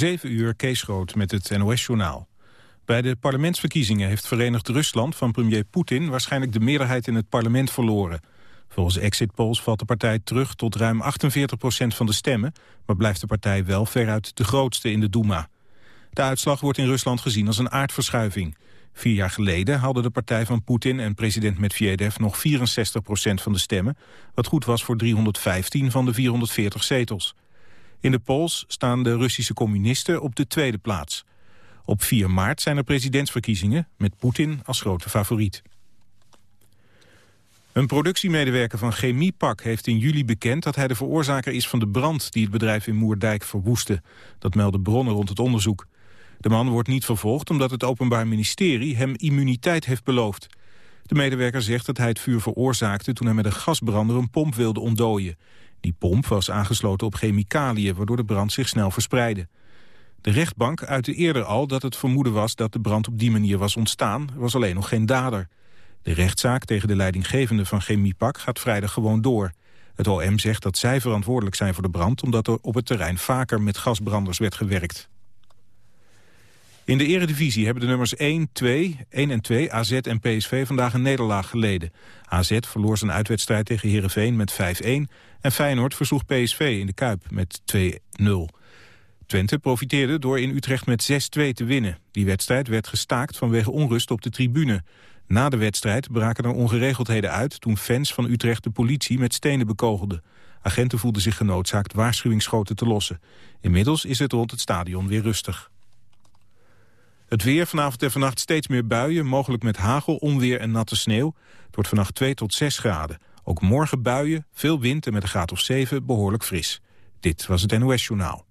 7 uur Kees Groot met het NOS-journaal. Bij de parlementsverkiezingen heeft Verenigd Rusland van premier Poetin... waarschijnlijk de meerderheid in het parlement verloren. Volgens exit polls valt de partij terug tot ruim 48 procent van de stemmen... maar blijft de partij wel veruit de grootste in de Duma. De uitslag wordt in Rusland gezien als een aardverschuiving. Vier jaar geleden haalde de partij van Poetin en president Medvedev nog 64 procent van de stemmen... wat goed was voor 315 van de 440 zetels. In de polls staan de Russische communisten op de tweede plaats. Op 4 maart zijn er presidentsverkiezingen met Poetin als grote favoriet. Een productiemedewerker van Chemiepak heeft in juli bekend dat hij de veroorzaker is van de brand die het bedrijf in Moerdijk verwoestte. Dat melden bronnen rond het onderzoek. De man wordt niet vervolgd omdat het Openbaar Ministerie hem immuniteit heeft beloofd. De medewerker zegt dat hij het vuur veroorzaakte toen hij met een gasbrander een pomp wilde ontdooien. Die pomp was aangesloten op chemicaliën, waardoor de brand zich snel verspreidde. De rechtbank uitte eerder al dat het vermoeden was dat de brand op die manier was ontstaan. Er was alleen nog geen dader. De rechtszaak tegen de leidinggevende van Chemiepak gaat vrijdag gewoon door. Het OM zegt dat zij verantwoordelijk zijn voor de brand... omdat er op het terrein vaker met gasbranders werd gewerkt. In de eredivisie hebben de nummers 1, 2, 1 en 2, AZ en PSV vandaag een nederlaag geleden. AZ verloor zijn uitwedstrijd tegen Heerenveen met 5-1 en Feyenoord versloeg PSV in de Kuip met 2-0. Twente profiteerde door in Utrecht met 6-2 te winnen. Die wedstrijd werd gestaakt vanwege onrust op de tribune. Na de wedstrijd braken er ongeregeldheden uit... toen fans van Utrecht de politie met stenen bekogelden. Agenten voelden zich genoodzaakt waarschuwingsschoten te lossen. Inmiddels is het rond het stadion weer rustig. Het weer vanavond en vannacht steeds meer buien, mogelijk met hagel, onweer en natte sneeuw. Het wordt vannacht 2 tot 6 graden. Ook morgen buien, veel wind en met een graad of 7 behoorlijk fris. Dit was het NOS Journaal.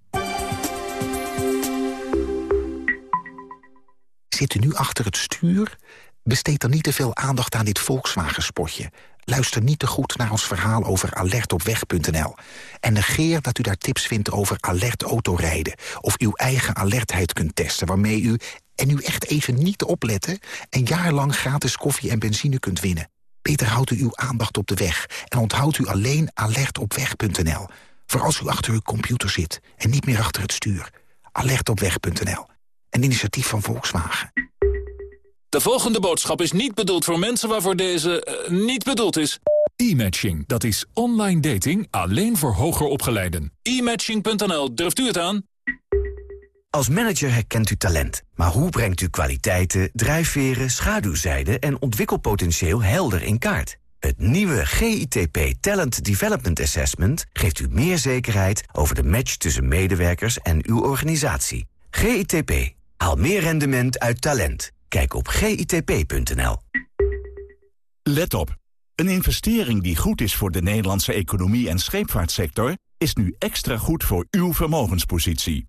Zit u nu achter het stuur? Besteed dan niet te veel aandacht aan dit Volkswagen-spotje. Luister niet te goed naar ons verhaal over alertopweg.nl. En negeer dat u daar tips vindt over alert autorijden... of uw eigen alertheid kunt testen... waarmee u, en u echt even niet opletten... een jaar lang gratis koffie en benzine kunt winnen. Beter houdt u uw aandacht op de weg... en onthoudt u alleen alertopweg.nl. Voor als u achter uw computer zit en niet meer achter het stuur. Alertopweg.nl. Een initiatief van Volkswagen. De volgende boodschap is niet bedoeld voor mensen waarvoor deze uh, niet bedoeld is. E-matching, dat is online dating alleen voor hoger opgeleiden. E-matching.nl, durft u het aan? Als manager herkent u talent. Maar hoe brengt u kwaliteiten, drijfveren, schaduwzijden en ontwikkelpotentieel helder in kaart? Het nieuwe GITP Talent Development Assessment geeft u meer zekerheid over de match tussen medewerkers en uw organisatie. GITP. Haal meer rendement uit talent. Kijk op gitp.nl. Let op. Een investering die goed is voor de Nederlandse economie en scheepvaartsector... is nu extra goed voor uw vermogenspositie.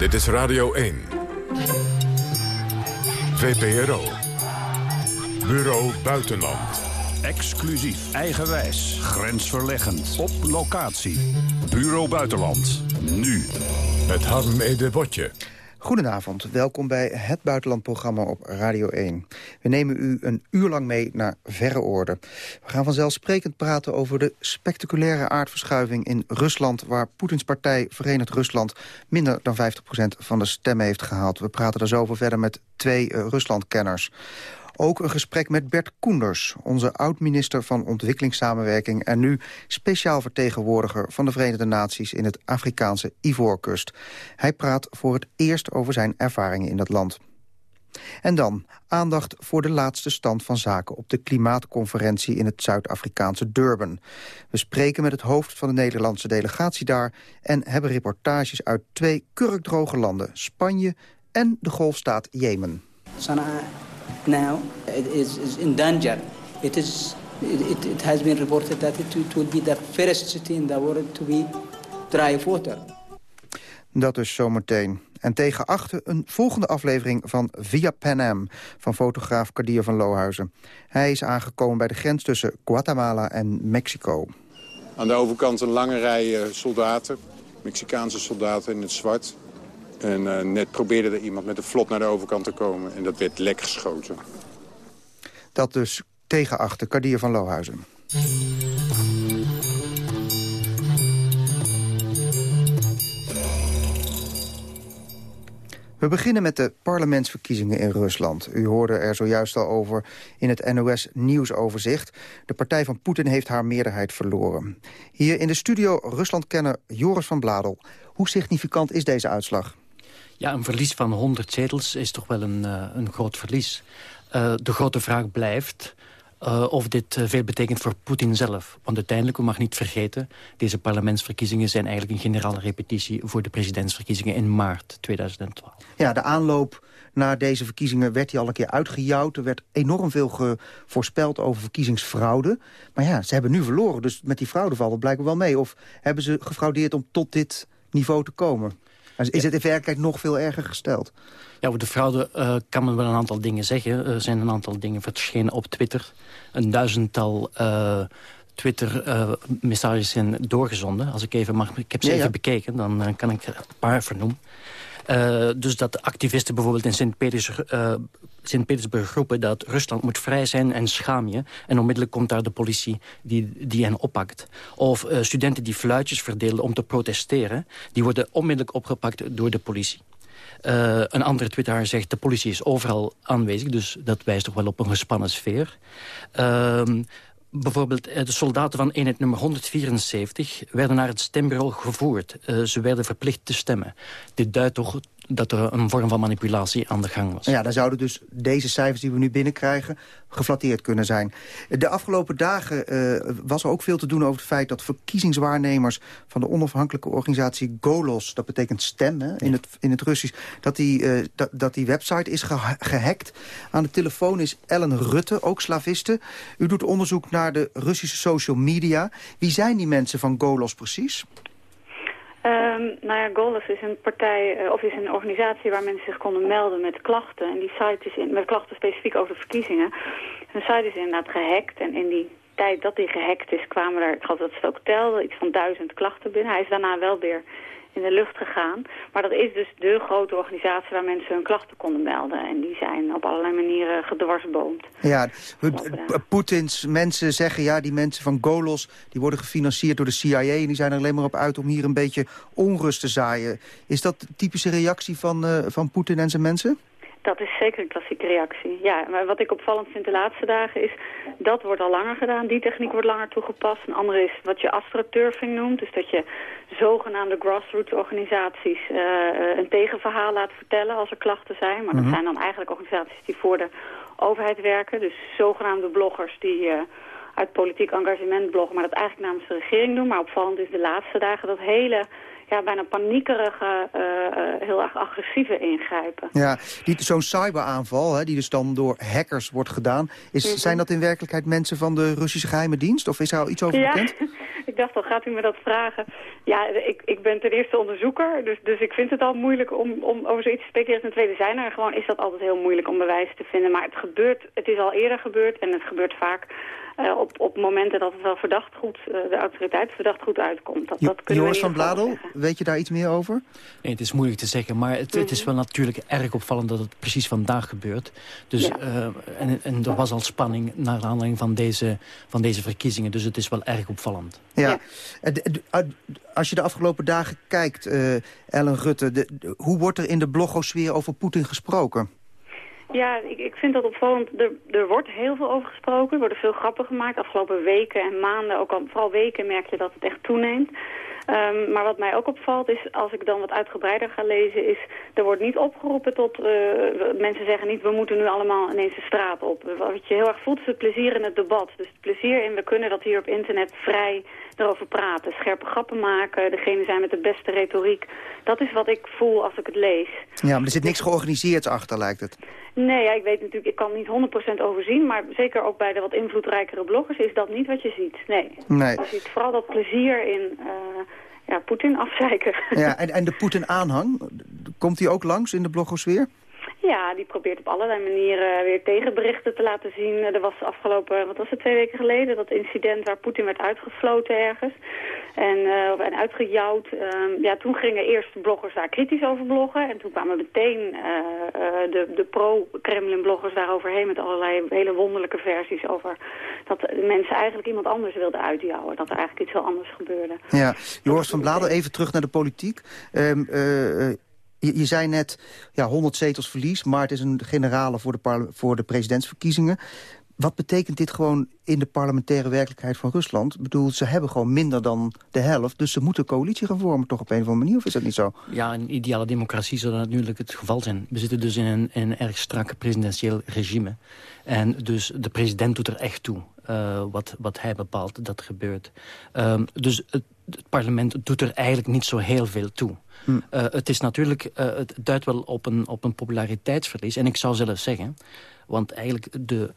Dit is Radio 1. VPRO. Bureau Buitenland. Exclusief, eigenwijs, grensverleggend, op locatie. Bureau Buitenland, nu. Het Harm Ede Botje. Goedenavond, welkom bij het Buitenlandprogramma op Radio 1. We nemen u een uur lang mee naar verre orde. We gaan vanzelfsprekend praten over de spectaculaire aardverschuiving in Rusland... waar Poetins partij Verenigd Rusland minder dan 50% van de stemmen heeft gehaald. We praten daar zo over verder met twee uh, Ruslandkenners. Ook een gesprek met Bert Koenders, onze oud-minister van Ontwikkelingssamenwerking... en nu speciaal vertegenwoordiger van de Verenigde Naties in het Afrikaanse Ivoorkust. Hij praat voor het eerst over zijn ervaringen in dat land. En dan aandacht voor de laatste stand van zaken op de klimaatconferentie in het Zuid-Afrikaanse Durban. We spreken met het hoofd van de Nederlandse delegatie daar en hebben reportages uit twee kurkdroge landen, Spanje en de golfstaat Jemen. Sana'a now is, is in danger. It is it, it has been reported that it, it will be the first city in the world to be dry of water. Dat is zometeen. En tegen achter een volgende aflevering van Via Pan Am... van fotograaf Kadir van Lohuizen. Hij is aangekomen bij de grens tussen Guatemala en Mexico. Aan de overkant een lange rij eh, soldaten. Mexicaanse soldaten in het zwart. En uh, net probeerde er iemand met een vlot naar de overkant te komen. En dat werd lek geschoten. Dat dus tegen achter Kadir van Lohuizen. We beginnen met de parlementsverkiezingen in Rusland. U hoorde er zojuist al over in het NOS Nieuwsoverzicht. De partij van Poetin heeft haar meerderheid verloren. Hier in de studio Ruslandkenner Joris van Bladel. Hoe significant is deze uitslag? Ja, een verlies van 100 zetels is toch wel een, uh, een groot verlies. Uh, de grote vraag blijft uh, of dit veel betekent voor Poetin zelf. Want uiteindelijk, we mag niet vergeten... deze parlementsverkiezingen zijn eigenlijk een generale repetitie... voor de presidentsverkiezingen in maart 2012. Ja, de aanloop naar deze verkiezingen werd hij al een keer uitgejouwd. Er werd enorm veel voorspeld over verkiezingsfraude. Maar ja, ze hebben nu verloren, dus met die fraude valt het blijkbaar wel mee. Of hebben ze gefraudeerd om tot dit niveau te komen? Is het in werkelijkheid nog veel erger gesteld? Ja, over de fraude uh, kan men wel een aantal dingen zeggen. Er zijn een aantal dingen verschenen op Twitter. Een duizendtal uh, Twitter-messages uh, zijn doorgezonden. Als ik even mag, ik heb ze ja, even ja. bekeken, dan uh, kan ik er een paar vernoemen. Uh, dus dat activisten bijvoorbeeld in Sint-Petersburg uh, Sint roepen... dat Rusland moet vrij zijn en schaam je. En onmiddellijk komt daar de politie die, die hen oppakt. Of uh, studenten die fluitjes verdelen om te protesteren... die worden onmiddellijk opgepakt door de politie. Een andere twitteraar zegt de politie is overal aanwezig. Dus dat wijst toch wel op een gespannen sfeer. Uh, bijvoorbeeld de soldaten van eenheid nummer 174 werden naar het stembureau gevoerd. Uh, ze werden verplicht te stemmen. Dit duidt toch dat er een vorm van manipulatie aan de gang was. Ja, dan zouden dus deze cijfers die we nu binnenkrijgen geflatteerd kunnen zijn. De afgelopen dagen uh, was er ook veel te doen over het feit dat verkiezingswaarnemers van de onafhankelijke organisatie Golos, dat betekent stem hè, in, het, in het Russisch, dat die, uh, dat, dat die website is ge gehackt. Aan de telefoon is Ellen Rutte, ook slaviste. U doet onderzoek naar de Russische social media. Wie zijn die mensen van Golos precies? Um, nou ja, Golos is een partij, uh, of is een organisatie waar mensen zich konden melden met klachten. En die site is in, met klachten specifiek over de verkiezingen. En de site is inderdaad gehackt. En in die tijd dat die gehackt is, kwamen er, ik geloof dat ze ook telde, iets van duizend klachten binnen. Hij is daarna wel weer in de lucht gegaan. Maar dat is dus de grote organisatie waar mensen hun klachten konden melden. En die zijn op allerlei manieren gedwarsboomd. Ja, Poetins mensen zeggen, ja, die mensen van Golos... die worden gefinancierd door de CIA... en die zijn er alleen maar op uit om hier een beetje onrust te zaaien. Is dat de typische reactie van, uh, van Poetin en zijn mensen? Dat is zeker een klassieke reactie. Ja, maar wat ik opvallend vind de laatste dagen is... dat wordt al langer gedaan, die techniek wordt langer toegepast. Een andere is wat je astroturfing noemt. Dus dat je zogenaamde grassroots organisaties uh, een tegenverhaal laat vertellen als er klachten zijn. Maar dat zijn dan eigenlijk organisaties die voor de overheid werken. Dus zogenaamde bloggers die... Uh, uit politiek engagement bloggen, maar dat eigenlijk namens de regering doen. Maar opvallend is de laatste dagen dat hele ja, bijna paniekerige, uh, uh, heel erg agressieve ingrijpen. Ja, zo'n cyberaanval, hè, die dus dan door hackers wordt gedaan... Is, mm -hmm. zijn dat in werkelijkheid mensen van de Russische geheime dienst? Of is er al iets over ja. bekend? ik dacht al, gaat u me dat vragen? Ja, ik, ik ben ten eerste onderzoeker, dus, dus ik vind het al moeilijk om, om over zoiets te speculeren. Ten tweede zijn er gewoon, is dat altijd heel moeilijk om bewijs te vinden. Maar het gebeurt, het is al eerder gebeurd en het gebeurt vaak uh, op, op momenten dat het wel verdacht goed, uh, de autoriteit verdacht goed uitkomt. Dat, dat Joris van Bladel, weet je daar iets meer over? Nee, het is moeilijk te zeggen, maar het, mm -hmm. het is wel natuurlijk erg opvallend dat het precies vandaag gebeurt. Dus, ja. uh, en, en er was al spanning naar aanleiding van deze, van deze verkiezingen, dus het is wel erg opvallend. Ja, ja. als je de afgelopen dagen kijkt, Ellen Rutte, de, de, hoe wordt er in de blogosfeer over Poetin gesproken? Ja, ik, ik vind dat opvallend. Er, er wordt heel veel over gesproken. Er worden veel grappen gemaakt. Afgelopen weken en maanden, ook al vooral weken, merk je dat het echt toeneemt. Um, maar wat mij ook opvalt is, als ik dan wat uitgebreider ga lezen, is er wordt niet opgeroepen tot, uh, mensen zeggen niet, we moeten nu allemaal ineens de straat op. Wat je heel erg voelt is het plezier in het debat. Dus het plezier in, we kunnen dat hier op internet vrij erover praten. Scherpe grappen maken, degene zijn met de beste retoriek. Dat is wat ik voel als ik het lees. Ja, maar er zit niks georganiseerd achter, lijkt het. Nee, ja, ik weet natuurlijk, ik kan niet 100% overzien, maar zeker ook bij de wat invloedrijkere bloggers is dat niet wat je ziet. Nee. nee. Je ziet vooral dat plezier in uh, ja, Poetin afzeiken. Ja, en, en de Poetin-aanhang, komt die ook langs in de blogosfeer? Ja, die probeert op allerlei manieren weer tegenberichten te laten zien. Er was afgelopen, wat was het, twee weken geleden, dat incident waar Poetin werd uitgefloten ergens. En, en uitgejouwd. Uh, ja, toen gingen eerst bloggers daar kritisch over bloggen. En toen kwamen meteen de, de pro-Kremlin-bloggers daaroverheen met allerlei hele wonderlijke versies over dat mensen eigenlijk iemand anders wilden uitjouwen. Dat er eigenlijk iets heel anders gebeurde. Ja, Joris van Bladel, even terug naar de politiek. Um, je, zei net, ja, 100 zetels verlies, maar het is een generale voor de, voor de presidentsverkiezingen. Wat betekent dit gewoon in de parlementaire werkelijkheid van Rusland? Ik bedoel, ze hebben gewoon minder dan de helft... dus ze moeten coalitie gaan vormen toch op een of andere manier, of is dat niet zo? Ja, in ideale democratie zou dat natuurlijk het geval zijn. We zitten dus in een, erg strak presidentieel regime. En dus de president doet er echt toe. Uh, wat, wat hij bepaalt, dat gebeurt. Um, dus het, het parlement doet er eigenlijk niet zo heel veel toe. Hm. Uh, het is natuurlijk, uh, het duidt wel op een, op een populariteitsverlies. En ik zou zelfs zeggen, want eigenlijk de,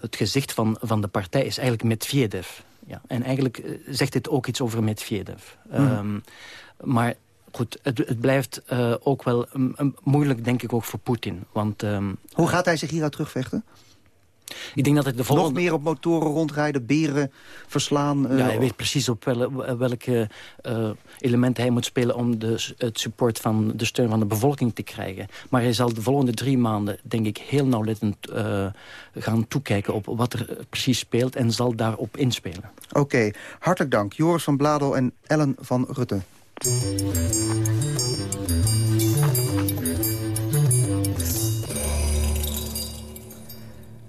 het gezicht van, van de partij is eigenlijk Medvedev. Ja, en eigenlijk uh, zegt dit ook iets over Medvedev. Hm. Um, maar goed, het, het blijft ook wel um, moeilijk, denk ik, ook voor Poetin. Want, um, Hoe gaat hij zich hieruit terugvechten? Ik denk dat het de volgende... Nog meer op motoren rondrijden, beren verslaan? Uh... Ja, hij weet precies op wel, welke uh, elementen hij moet spelen... om de, het support van de steun van de bevolking te krijgen. Maar hij zal de volgende drie maanden, denk ik, heel nauwlettend uh, gaan toekijken... op wat er precies speelt en zal daarop inspelen. Oké, okay. hartelijk dank. Joris van Bladel en Ellen van Rutte.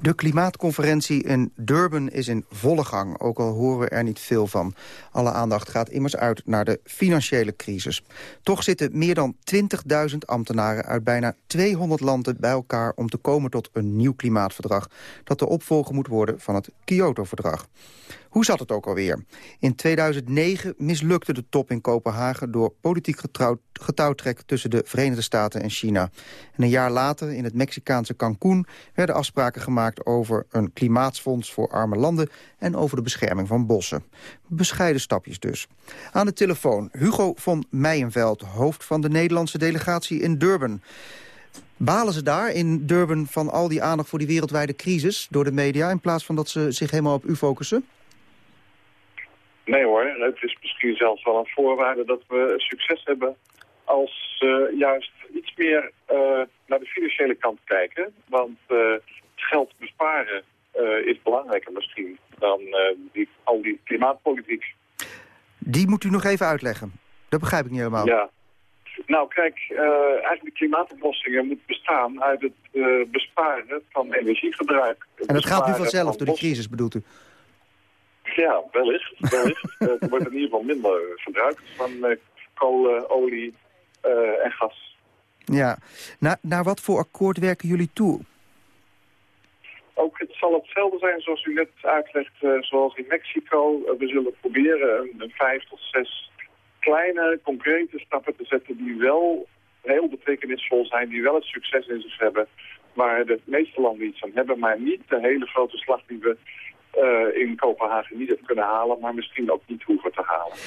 De klimaatconferentie in Durban is in volle gang, ook al horen we er niet veel van. Alle aandacht gaat immers uit naar de financiële crisis. Toch zitten meer dan 20.000 ambtenaren uit bijna 200 landen bij elkaar... om te komen tot een nieuw klimaatverdrag... dat de opvolger moet worden van het Kyoto-verdrag. Hoe zat het ook alweer? In 2009 mislukte de top in Kopenhagen... door politiek getouwtrek tussen de Verenigde Staten en China. En een jaar later, in het Mexicaanse Cancún... werden afspraken gemaakt over een klimaatsfonds voor arme landen... en over de bescherming van bossen. Bescheiden stapjes dus. Aan de telefoon Hugo von Meijenveld, hoofd van de Nederlandse delegatie in Durban... Balen ze daar in Durban van al die aandacht voor die wereldwijde crisis door de media... in plaats van dat ze zich helemaal op u focussen? Nee hoor, het is misschien zelfs wel een voorwaarde dat we succes hebben als uh, juist iets meer uh, naar de financiële kant kijken. Want uh, geld besparen is belangrijker misschien dan die, al die klimaatpolitiek. Die moet u nog even uitleggen. Dat begrijp ik niet helemaal. Ja. Nou kijk, eigenlijk klimaatoplossingen moet bestaan uit het besparen van energiegebruik. En dat gaat nu vanzelf door de crisis bedoelt u? Ja, wellicht. wellicht. er wordt in ieder geval minder verbruikt van uh, kolen, olie uh, en gas. Ja. Na, naar wat voor akkoord werken jullie toe? Ook het zal hetzelfde zijn zoals u net uitlegt, zoals in Mexico. we zullen proberen een, een, vijf tot zes kleine, concrete stappen te zetten die wel heel betekenisvol zijn, die wel het succes in zich hebben, waar de meeste landen iets aan hebben, maar niet de hele grote slag die we uh, in Kopenhagen niet hebben kunnen halen, maar misschien ook niet hoeven te halen.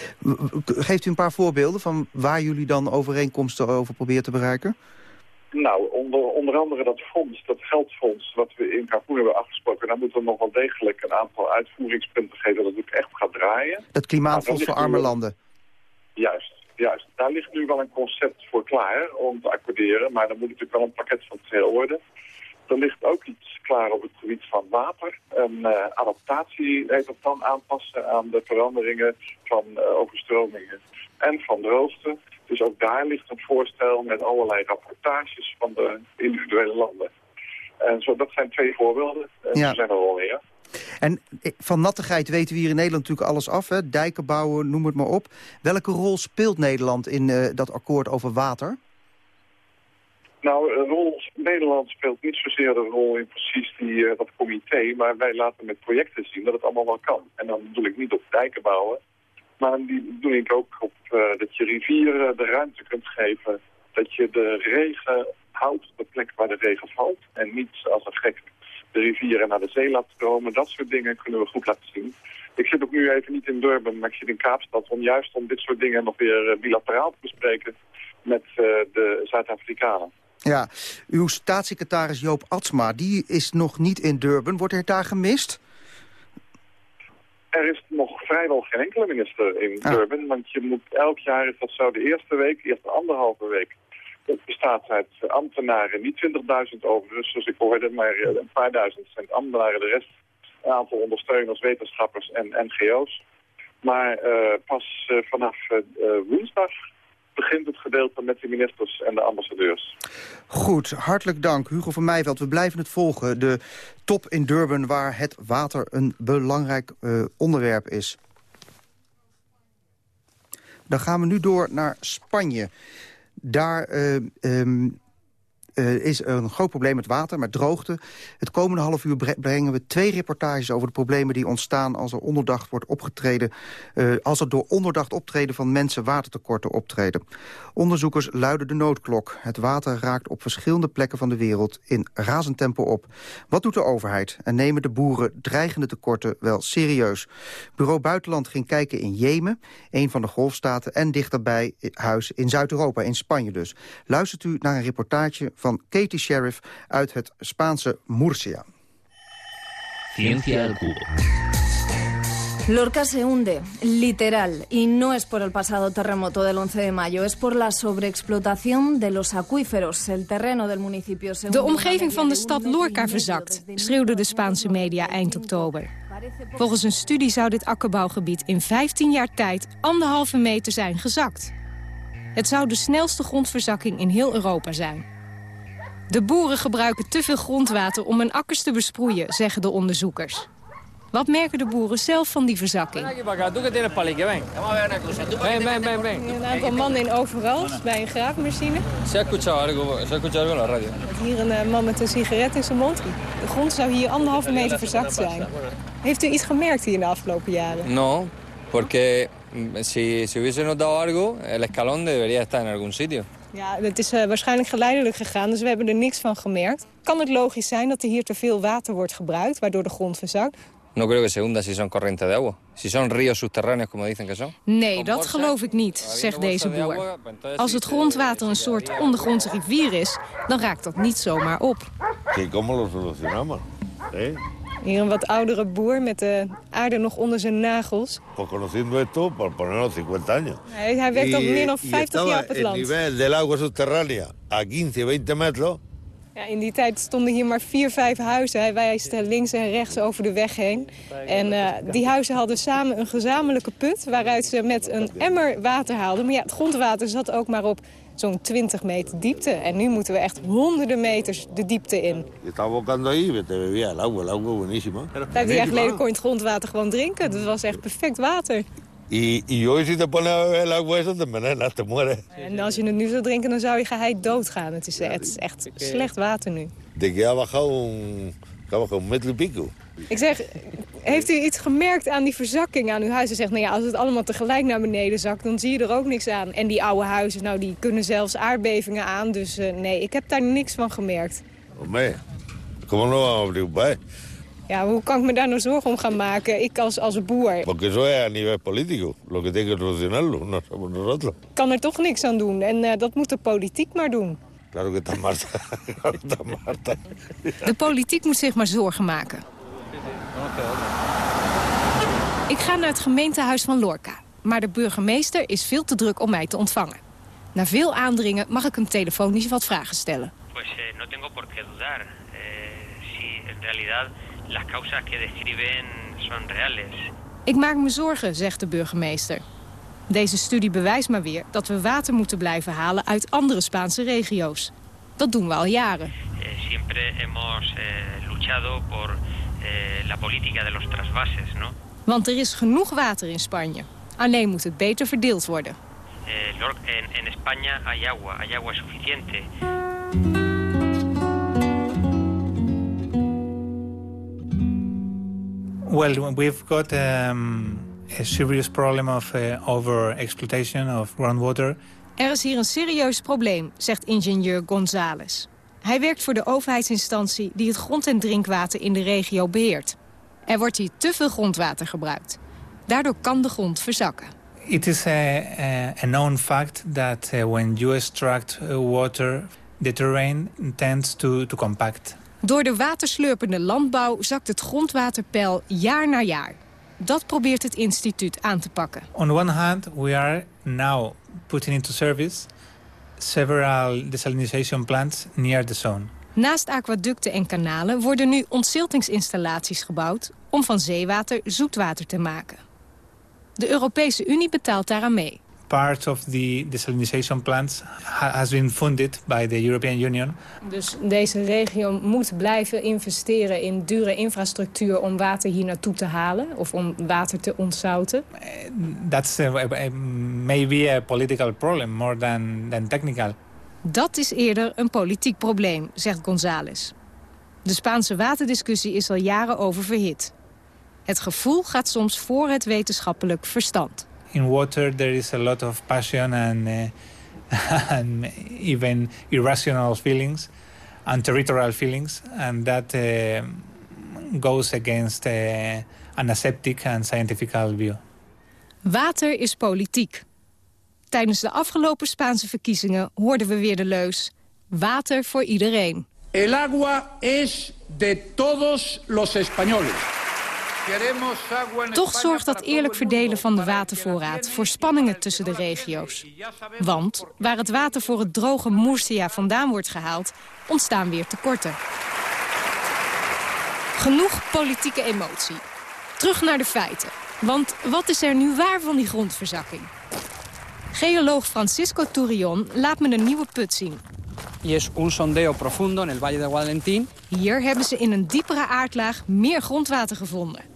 Geeft u een paar voorbeelden van waar jullie dan overeenkomsten over proberen te bereiken? Nou, onder, onder andere dat fonds, dat geldfonds wat we in Cancun hebben afgesproken, daar moeten we nog wel degelijk een aantal uitvoeringspunten geven dat het ook echt gaat draaien. Dat klimaatfonds voor arme landen? Juist, juist. Daar ligt nu wel een concept voor klaar om te accorderen, maar dan moet natuurlijk wel een pakket van twee worden. Er ligt ook iets klaar op het gebied van water. Een uh, adaptatie heet dat dan aanpassen aan de veranderingen van uh, overstromingen en van droogte. Dus ook daar ligt een voorstel met allerlei rapportages van de individuele landen. Uh, dat zijn twee voorbeelden. Uh, Ja. Er zijn er wel meer. En eh, van nattigheid weten we hier in Nederland natuurlijk alles af. Hè? Dijken bouwen, noem het maar op. Welke rol speelt Nederland in eh, dat akkoord over water? Nou, een rol, Nederland speelt niet zozeer de rol in precies die, eh, dat comité, maar wij laten met projecten zien dat het allemaal wel kan. En dan bedoel ik niet op dijken bouwen, maar die bedoel ik ook op eh, dat je rivieren de ruimte kunt geven, dat je de regen houdt op de plek waar de regen valt en niet als een gek de rivieren naar de zee laat stromen. Dat soort dingen kunnen we goed laten zien. Ik zit ook nu even niet in Durban, maar ik zit in Kaapstad om juist om dit soort dingen nog weer eh, bilateraal te bespreken met de Zuid-Afrikanen. Ja, uw staatssecretaris Joop Atsma, die is nog niet in Durban. Wordt hij daar gemist? Er is nog vrijwel geen enkele minister in Durban, want je moet elk jaar is dat zo de eerste week, eerst de anderhalve week. Het bestaat uit ambtenaren, niet 20.000 overigens, zoals ik hoorde, maar eh, een paar duizend zijn ambtenaren, de rest een aantal ondersteuners, wetenschappers en NGO's. Maar eh, pas eh, vanaf woensdag begint het gedeelte met de ministers en de ambassadeurs. Goed, hartelijk dank Hugo van Meijveld. We blijven het volgen. De top in Durban waar het water een belangrijk eh, onderwerp is. Dan gaan we nu door naar Spanje. Daar eh, ehm, eh, is een groot probleem met water, met droogte. Het komende half uur bre- brengen we twee reportages over de problemen die ontstaan als er onderdacht wordt opgetreden, eh, als er door onderdacht optreden van mensen watertekorten optreden. Onderzoekers luiden de noodklok. Het water raakt op verschillende plekken van de wereld in razend tempo op. Wat doet de overheid en nemen de boeren dreigende tekorten wel serieus? Bureau Buitenland ging kijken in Jemen, een van de golfstaten... en dichterbij huis in Zuid-Europa, in Spanje dus. Luistert u naar een reportage van Katie Sheriff uit het Spaanse Murcia. Ciencia al cubo. Lorca se hunde, literal, y no es por el pasado terremoto del 11 de mayo, es por la sobreexplotación de los acuíferos. El terreno del municipio se De omgeving van de stad Lorca verzakt, schreeuwden de Spaanse media eind oktober. Volgens een studie zou dit akkerbouwgebied in 15 jaar tijd anderhalve meter zijn gezakt. Het zou de snelste grondverzakking in heel Europa zijn. De boeren gebruiken te veel grondwater om hun akkers te besproeien, zeggen de onderzoekers. Wat merken de boeren zelf van die verzakking? Een aantal mannen in overals bij een graafmachine. Hier een eh, man met een sigaret in zijn mond. De grond zou hier anderhalve meter verzakt zijn. Heeft u iets gemerkt hier in de afgelopen jaren? No, porque si, si hubiese notado algo, el escalón debería estar en algún sitio. Ja, het is eh, waarschijnlijk geleidelijk gegaan, dus we hebben er niks van gemerkt. Kan het logisch zijn dat er hier te veel water wordt gebruikt, waardoor de grond verzakt? No creo que se hunda si son corrientes de agua. Si son ríos subterráneos, como dicen que son. Nee, dat geloof ik niet, zegt deze boer. Als het grondwater een soort ondergrondse rivier is, dan raakt dat niet zomaar op. ¿Que ¿Cómo lo solucionamos? Hier een wat oudere boer met de aarde nog onder zijn nagels. Conociendo esto por ponernos 50 años. Hij, hij werkt al meer dan y 50 estaba jaar op het land. nivel del agua subterránea a 15, 20 metros. Ja, in die tijd stonden hier maar vier, vijf huizen. Hij wijst eh, links en rechts over de weg heen. En eh, die huizen hadden samen een gezamenlijke put... waaruit ze met een emmer water haalden. Maar ja, het grondwater zat ook maar op zo'n 20 meter diepte. En nu moeten we echt honderden meters de diepte in. Y estaba bocando ahí y te bebía el agua. El agua buenísima. Vijf jaar geleden kon je het grondwater gewoon drinken. Dat was echt perfect water. Mueres. En als je het nu zou drinken, dan zou je geheid doodgaan. Het is, eh, het is echt slecht water nu. De que ha bajado un, un metro y pico. Ik zeg, heeft u iets gemerkt aan die verzakking aan uw huis? Hij zegt, nou ja, als het allemaal tegelijk naar beneden zakt, dan zie je er ook niks aan. En die oude huizen, nou, die kunnen zelfs aardbevingen aan. Dus eh, nee, ik heb daar niks van gemerkt. Hombre, ¿cómo no vamos a preocupar? Ja, hoe kan ik me daar nou zorgen om gaan maken? Ik als, als boer Porque eso es a nivel político. Lo que tiene que solucionarlo, no nosotros. kan er toch niks aan doen. En eh, dat moet de politiek maar doen. Claro que está Marta. Claro que está Marta. De politiek moet zich maar zorgen maken. Ik ga naar het gemeentehuis van Lorca. Maar de burgemeester is veel te druk om mij te ontvangen. Na veel aandringen mag ik hem telefonisch wat vragen stellen. Pues no tengo por qué dudar. Si en realidad las causas que describen son reales. Ik maak me zorgen, zegt de burgemeester. Deze studie bewijst maar weer dat we water moeten blijven halen uit andere Spaanse regio's. Dat doen we al jaren. Eh, si siempre hemos eh, luchado por eh, la política de los trasvases, ¿no? Want er is genoeg water in Spanje. Alleen moet het beter verdeeld worden. Eh, en, en España hay agua, hay agua suficiente. Well, we've got um, a serious problem of uh, overexploitation of groundwater. Er is hier een serieus probleem, zegt ingenieur Gonzales. Hij werkt voor de overheidsinstantie die het grond- en drinkwater in de regio beheert. Er wordt hier te veel grondwater gebruikt. Daardoor kan de grond verzakken. It is a, a, a known fact that uh, when you extract uh, water, the terrain tends to, to compact. Door de waterslurpende landbouw zakt het grondwaterpeil jaar na jaar. Dat probeert het instituut aan te pakken. On one hand, we are now putting into service several desalination plants near the zone. Naast aquaducten en kanalen worden nu ontziltingsinstallaties gebouwd... om van zeewater zoetwater te maken. De Europese Unie betaalt daaraan mee. Part of the desalination plants has been funded by the European Union. Dus deze regio moet blijven investeren in dure infrastructuur om water hier naartoe te halen of om water te ontzouten. That's uh, maybe a political problem more than, than technical. Dat is eerder een politiek probleem, zegt González. De Spaanse waterdiscussie is al jaren oververhit. Het gevoel gaat soms voor het wetenschappelijk verstand. In water there is a lot of passion and, uh, and even irrational feelings and territorial feelings. And that uh, goes against uh, an aseptic and scientific view. Water is politiek. Tijdens de afgelopen Spaanse verkiezingen hoorden we weer de leus... water voor iedereen. El agua es de todos los españoles. Toch zorgt dat eerlijk verdelen van de watervoorraad voor spanningen tussen de regio's. Want waar het water voor het droge Murcia vandaan wordt gehaald, ontstaan weer tekorten. Genoeg politieke emotie. Terug naar de feiten. Want wat is er nu waar van die grondverzakking? Geoloog Francisco Turion laat me een nieuwe put zien. Y es un sondeo profundo en el Valle de Guadalentín. Hier hebben ze in een diepere aardlaag meer grondwater gevonden.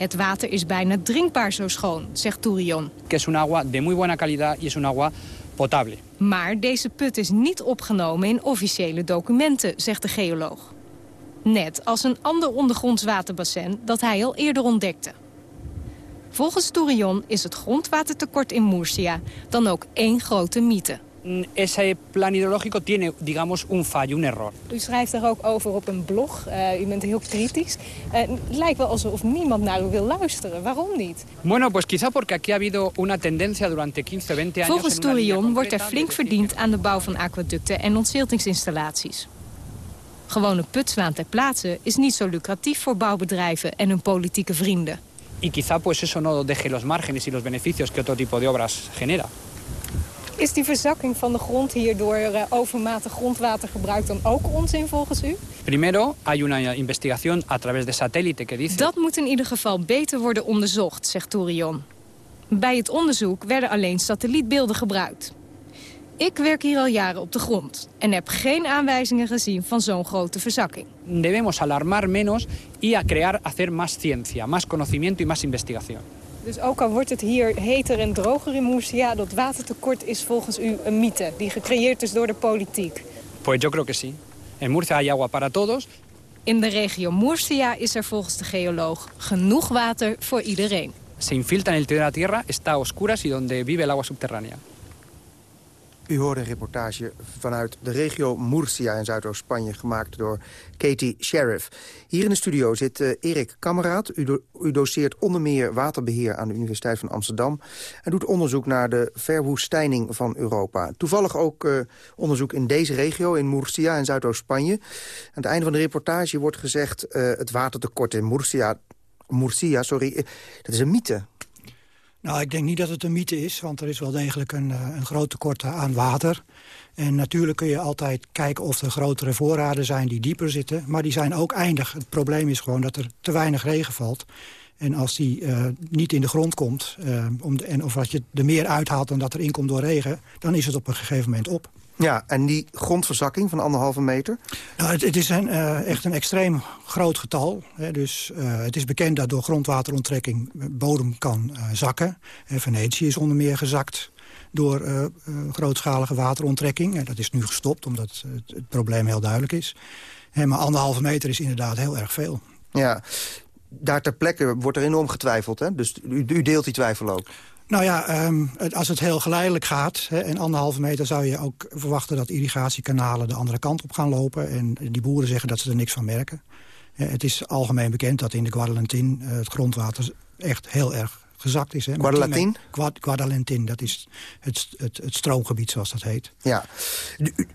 Het water is bijna drinkbaar zo schoon, zegt Turion. Que es un agua de muy buena calidad y es un agua potable. Maar deze put is niet opgenomen in officiële documenten, zegt de geoloog. Net als een ander ondergronds waterbassin dat hij al eerder ontdekte. Volgens Tourion is het grondwatertekort in Murcia dan ook één grote mythe. Ese plan hidrológico tiene, digamos, un fallo, un error. U schrijft er ook over op een blog. Uh, u bent heel kritisch. Uh, het lijkt wel alsof niemand naar u wil luisteren. Waarom niet? Bueno, pues quizá porque aquí ha habido una tendencia durante 15, 20 años... Volgens Tourion wordt er flink verdiend aan de bouw van aquaducten en ontziltingsinstallaties. Gewone putslaan ter plaatse is niet zo lucratief voor bouwbedrijven en hun politieke vrienden. Y quizá pues eso no deje los márgenes y los beneficios que otro tipo de obras genera. Is die verzakking van de grond hier door uh, overmatig grondwatergebruik dan ook onzin volgens u? Primero, hay una investigación a través de satélite que dice... Dat moet in ieder geval beter worden onderzocht, zegt Tourion. Bij het onderzoek werden alleen satellietbeelden gebruikt. Ik werk hier al jaren op de grond en heb geen aanwijzingen gezien van zo'n grote verzakking. Debemos alarmar menos y a crear, hacer más ciencia, más conocimiento y más investigación. Dus ook al wordt het hier heter en droger in Murcia... dat watertekort is volgens u een mythe die gecreëerd is door de politiek? Pues yo creo que sí. En Murcia hay agua para todos. In de regio Murcia is er volgens de geoloog genoeg water voor iedereen. Se infiltra en el interior de la tierra, está a oscuras y donde vive el agua subterránea. U hoorde een reportage vanuit de regio Murcia in Zuidoost-Spanje... gemaakt door Katie Sheriff. Hier in de studio zit uh, Erik Kameraad. U, do u, doseert onder meer waterbeheer aan de Universiteit van Amsterdam... en doet onderzoek naar de verwoestijning van Europa. Toevallig ook uh, onderzoek in deze regio, in Murcia in Zuidoost-Spanje. Aan het einde van de reportage wordt gezegd... Uh, het watertekort in Murcia, Murcia sorry, dat is een mythe. Nou, ik denk niet dat het een mythe is, want er is wel degelijk een, een groot tekort aan water. En natuurlijk kun je altijd kijken of er grotere voorraden zijn die dieper zitten. Maar die zijn ook eindig. Het probleem is gewoon dat er te weinig regen valt. En als die uh, niet in de grond komt, om en of als je er meer uithaalt dan dat er inkomt door regen... dan is het op een gegeven moment op. Ja, en die grondverzakking van anderhalve meter? Nou, het, het is een, uh, echt een extreem groot getal. Hè. Dus uh, het is bekend dat door grondwateronttrekking bodem kan uh, zakken. Venetië is onder meer gezakt door grootschalige wateronttrekking. En dat is nu gestopt, omdat het, het probleem heel duidelijk is. maar anderhalve meter is inderdaad heel erg veel. Ja, daar ter plekke wordt er enorm getwijfeld. Hè? Dus u, u deelt die twijfel ook? Nou ja, um, als het heel geleidelijk gaat... Hè, en anderhalve meter zou je ook verwachten dat irrigatiekanalen de andere kant op gaan lopen. En die boeren zeggen dat ze er niks van merken. het is algemeen bekend dat in de Guadalentin uh, het grondwater echt heel erg gezakt is. Guadalentin? Guadalentin, dat is het, het, het stroomgebied zoals dat heet. Ja.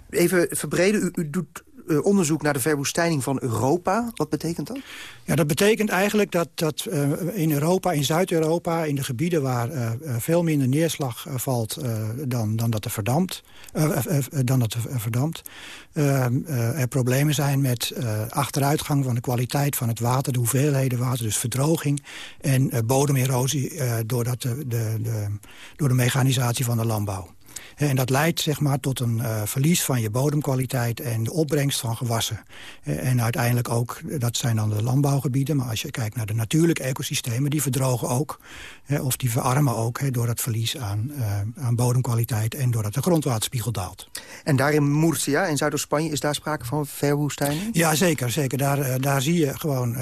Even verbreden, u, u doet uh, onderzoek naar de verwoestijning van Europa. Wat betekent dat? Ja, dat betekent eigenlijk dat, dat uh, in Europa, in Zuid-Europa... in de gebieden waar uh, veel minder neerslag valt dan, dan dat er verdampt... dan dat er verdampt er problemen zijn met achteruitgang van de kwaliteit van het water... de hoeveelheden water, dus verdroging... en bodemerosie de, de, de, door de mechanisatie van de landbouw. En dat leidt zeg maar, tot een uh, verlies van je bodemkwaliteit en de opbrengst van gewassen. En uiteindelijk ook, dat zijn dan de landbouwgebieden... maar als je kijkt naar de natuurlijke ecosystemen, die verdrogen ook... of die verarmen ook door dat verlies aan, aan bodemkwaliteit... en doordat de grondwaterspiegel daalt. En daar in Murcia, in Zuidoost-Spanje, is daar sprake van verwoestijning? Ja, zeker. zeker. Daar, daar zie je gewoon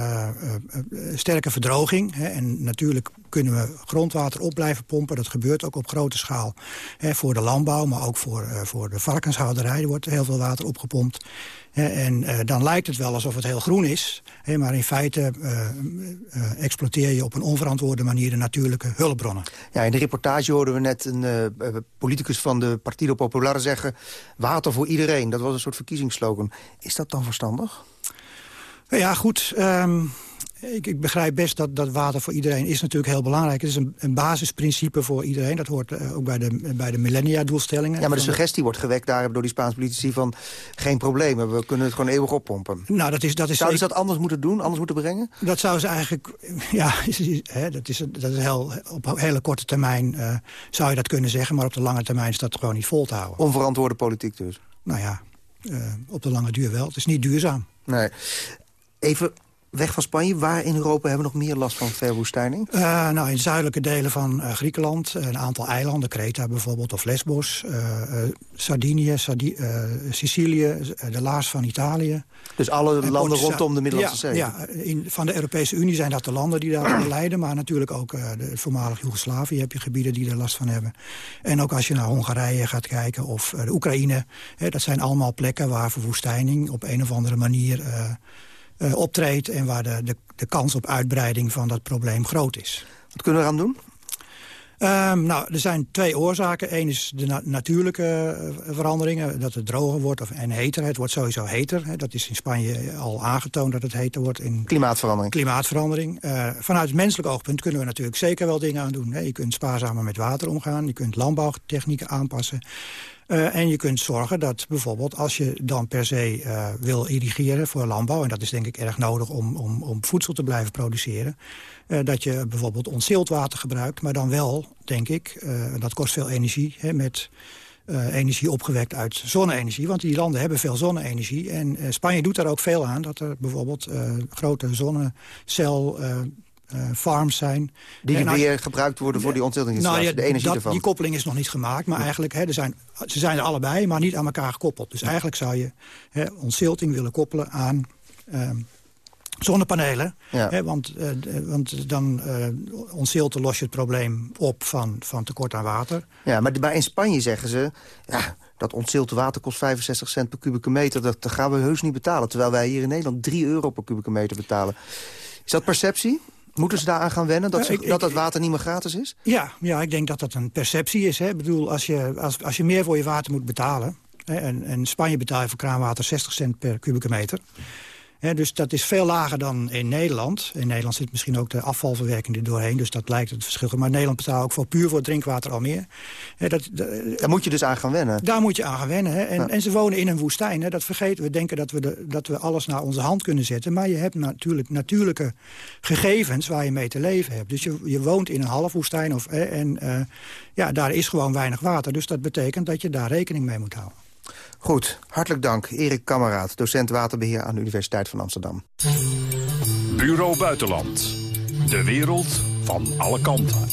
sterke verdroging. Hè, en natuurlijk kunnen we grondwater op blijven pompen. Dat gebeurt ook op grote schaal hè, voor de landbouw, maar ook voor, uh, voor de varkenshouderij. Er wordt heel veel water opgepompt. En uh, dan lijkt het wel alsof het heel groen is. Maar in feite uh, exploiteer je op een onverantwoorde manier de natuurlijke hulpbronnen. Ja, in de reportage hoorden we net een politicus van de Partido Popular zeggen... water voor iedereen, dat was een soort verkiezingsslogan. Is dat dan verstandig? Ja, goed. Um, ik, ik, begrijp best dat, dat water voor iedereen is natuurlijk heel belangrijk. Het is een, een basisprincipe voor iedereen. Dat hoort uh, ook bij de, bij de millennia-doelstellingen. Ja, maar de suggestie wordt gewekt daar door die Spaanse politici van... geen probleem, we kunnen het gewoon eeuwig oppompen. Nou, dat is, dat is Zouden ze dat anders moeten doen, anders moeten brengen? Dat zou ze eigenlijk... Ja, hè, dat is, dat is heel, op hele korte termijn uh, zou je dat kunnen zeggen... maar op de lange termijn is dat gewoon niet vol te houden. Onverantwoorde politiek dus? Nou ja, uh, op de lange duur wel. Het is niet duurzaam. Nee. Even weg van Spanje. Waar in Europa hebben we nog meer last van verwoestijning? Uh, nou, in zuidelijke delen van uh, Griekenland. Een aantal eilanden, Kreta bijvoorbeeld, of Lesbos. Uh, Sardinië, Sardi Sicilië, de Laars van Italië. Dus alle landen rondom de Middellandse ja, Zee? Ja, in, van de Europese Unie zijn dat de landen die daar lijden. Maar natuurlijk ook de voormalig Joegoslavië heb je gebieden die er last van hebben. En ook als je naar Hongarije gaat kijken of de Oekraïne. Hè, dat zijn allemaal plekken waar verwoestijning op een of andere manier uh, optreedt... en waar de, de, de, kans op uitbreiding van dat probleem groot is. Wat kunnen we eraan doen? Um, nou, er zijn twee oorzaken. Eén is de na natuurlijke uh, veranderingen, dat het droger wordt of, en heter. Het wordt sowieso heter. Hè. Dat is in Spanje al aangetoond dat het heter wordt. In klimaatverandering. Klimaatverandering. Uh, vanuit het menselijk oogpunt kunnen we natuurlijk zeker wel dingen aan doen. Hè. Je kunt spaarzamer met water omgaan. Je kunt landbouwtechnieken aanpassen. Uh, en je kunt zorgen dat bijvoorbeeld als je dan per se uh, wil irrigeren voor landbouw... en dat is denk ik erg nodig om, om, om voedsel te blijven produceren... Uh, dat je bijvoorbeeld ontziltwater gebruikt, maar dan wel, denk ik... dat kost veel energie, hè, met energie opgewekt uit zonne-energie. Want die landen hebben veel zonne-energie. En Spanje doet daar ook veel aan, dat er bijvoorbeeld grote zonnecel farms zijn. Die nou, weer gebruikt worden voor die ontziltingsinstallatie, nou, ja, de energie dat, ervan. Die koppeling is nog niet gemaakt, maar eigenlijk, hè, er zijn, ze zijn er allebei, maar niet aan elkaar gekoppeld. Dus eigenlijk zou je hè, ontzilting willen koppelen aan uh, zonnepanelen. Ja. Hè, want, uh, want dan uh, ontzilten los je het probleem op van, van tekort aan water. Ja, maar, maar in Spanje zeggen ze... Ja, dat ontzilte water kost 65 cent per kubieke meter. Dat, dat gaan we heus niet betalen. Terwijl wij hier in Nederland 3 euro per kubieke meter betalen. Is dat perceptie? Moeten ze daaraan gaan wennen, dat, ze, ik, dat het water niet meer gratis is? Ja, ja ik denk dat dat een perceptie is. Hè. Ik bedoel, als je, als, als je meer voor je water moet betalen... Hè, en, en Spanje betaal je voor kraanwater 60 cent per kubieke meter dus dat is veel lager dan in Nederland. In Nederland zit misschien ook de afvalverwerking er doorheen. Dus dat lijkt het verschil. Maar Nederland betaalt ook voor puur voor drinkwater al meer. dat, daar moet je dus aan gaan wennen. Daar moet je aan gaan wennen. En, en ze wonen in een woestijn. Dat vergeten we. denken dat we, de, dat we alles naar onze hand kunnen zetten. Maar je hebt natuurlijk natuurlijke gegevens waar je mee te leven hebt. Dus je, je woont in een halfwoestijn. Of, en uh, ja, daar is gewoon weinig water. Dus dat betekent dat je daar rekening mee moet houden. Goed, hartelijk dank. Erik Kameraad, docent waterbeheer aan de Universiteit van Amsterdam. Bureau Buitenland. De wereld van alle kanten.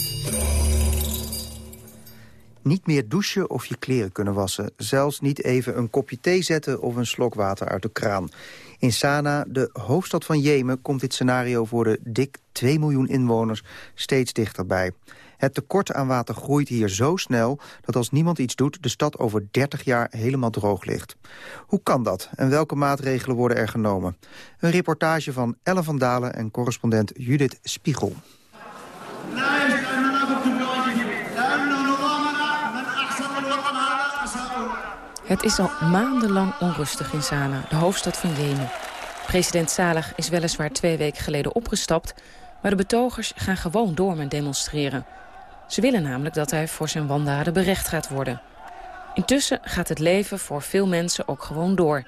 Niet meer douchen of je kleren kunnen wassen. Zelfs niet even een kopje thee zetten of een slok water uit de kraan. In Sanaa, de hoofdstad van Jemen, komt dit scenario voor de dik 2 miljoen inwoners steeds dichterbij. Het tekort aan water groeit hier zo snel dat als niemand iets doet... de stad over 30 jaar helemaal droog ligt. Hoe kan dat en welke maatregelen worden er genomen? Een reportage van Ellen van Dalen en correspondent Judith Spiegel. Het is al maandenlang onrustig in Sanaa, de hoofdstad van Jemen. President Saleh is weliswaar twee weken geleden opgestapt... maar de betogers gaan gewoon door met demonstreren. Ze willen namelijk dat hij voor zijn wandaden berecht gaat worden. Intussen gaat het leven voor veel mensen ook gewoon door.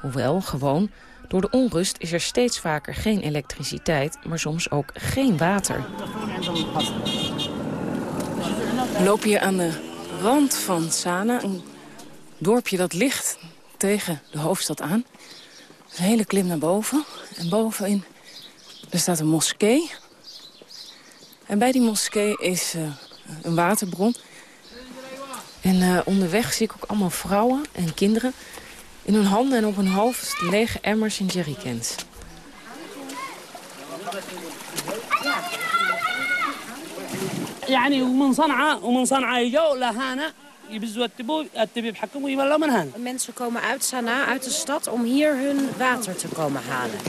Hoewel, gewoon, door de onrust is er steeds vaker geen elektriciteit... maar soms ook geen water. We lopen hier aan de rand van Sanaa, een dorpje dat ligt tegen de hoofdstad aan. Een hele klim naar boven. En bovenin er staat een moskee. En bij die moskee is uh, een waterbron. En uh, onderweg zie ik ook allemaal vrouwen en kinderen... in hun handen en op hun hoofd lege emmers en jerrycans. يعني ومن صنعاء ومن صنعاء يجوا لهنا Mensen komen uit Sanaa, uit de stad, om hier hun water te komen halen.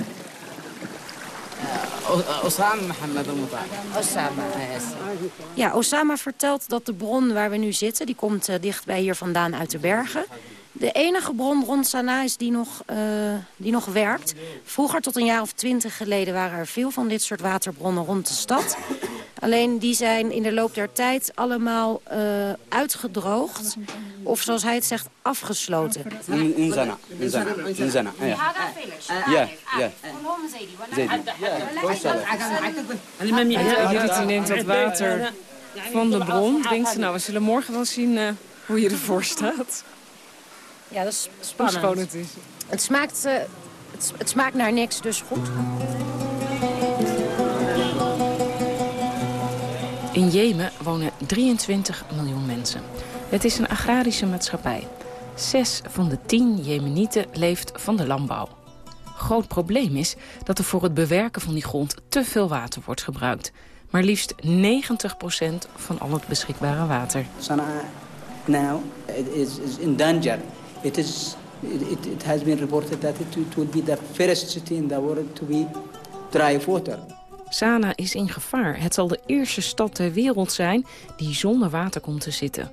Osama Mohammed Osama. Ja, Osama vertelt dat de bron waar we nu zitten... die komt uh, dichtbij hier vandaan uit de bergen. De enige bron rond Sanaa is die nog, uh, die nog werkt. Vroeger, tot een jaar of twintig geleden... waren er veel van dit soort waterbronnen rond de stad. Alleen die zijn in de loop der tijd allemaal uh, uitgedroogd. Of zoals hij het zegt, afgesloten. In Sanaa. In Sanaa. In Sanaa. Ja. Ja. Ja. Jullie neemt dat water van de bron. Denkt ze, nou, we zullen morgen wel zien uh, hoe je ervoor staat. Ja, dat is spannend. Hoe schoon het is. Het smaakt, uh, het, het smaakt naar niks, dus goed. In Jemen wonen 23 miljoen mensen. Het is een agrarische maatschappij. Zes van de tien Jemenieten leeft van de landbouw. Groot probleem is dat er voor het bewerken van die grond te veel water wordt gebruikt. Maar liefst 90% van al het beschikbare water. Sanaa now is, is in danger. It is it, it has been reported that it, it will be the first city in the world to be dry of water. Sanaa is in gevaar. Het zal de eerste stad ter wereld zijn die zonder water komt te zitten.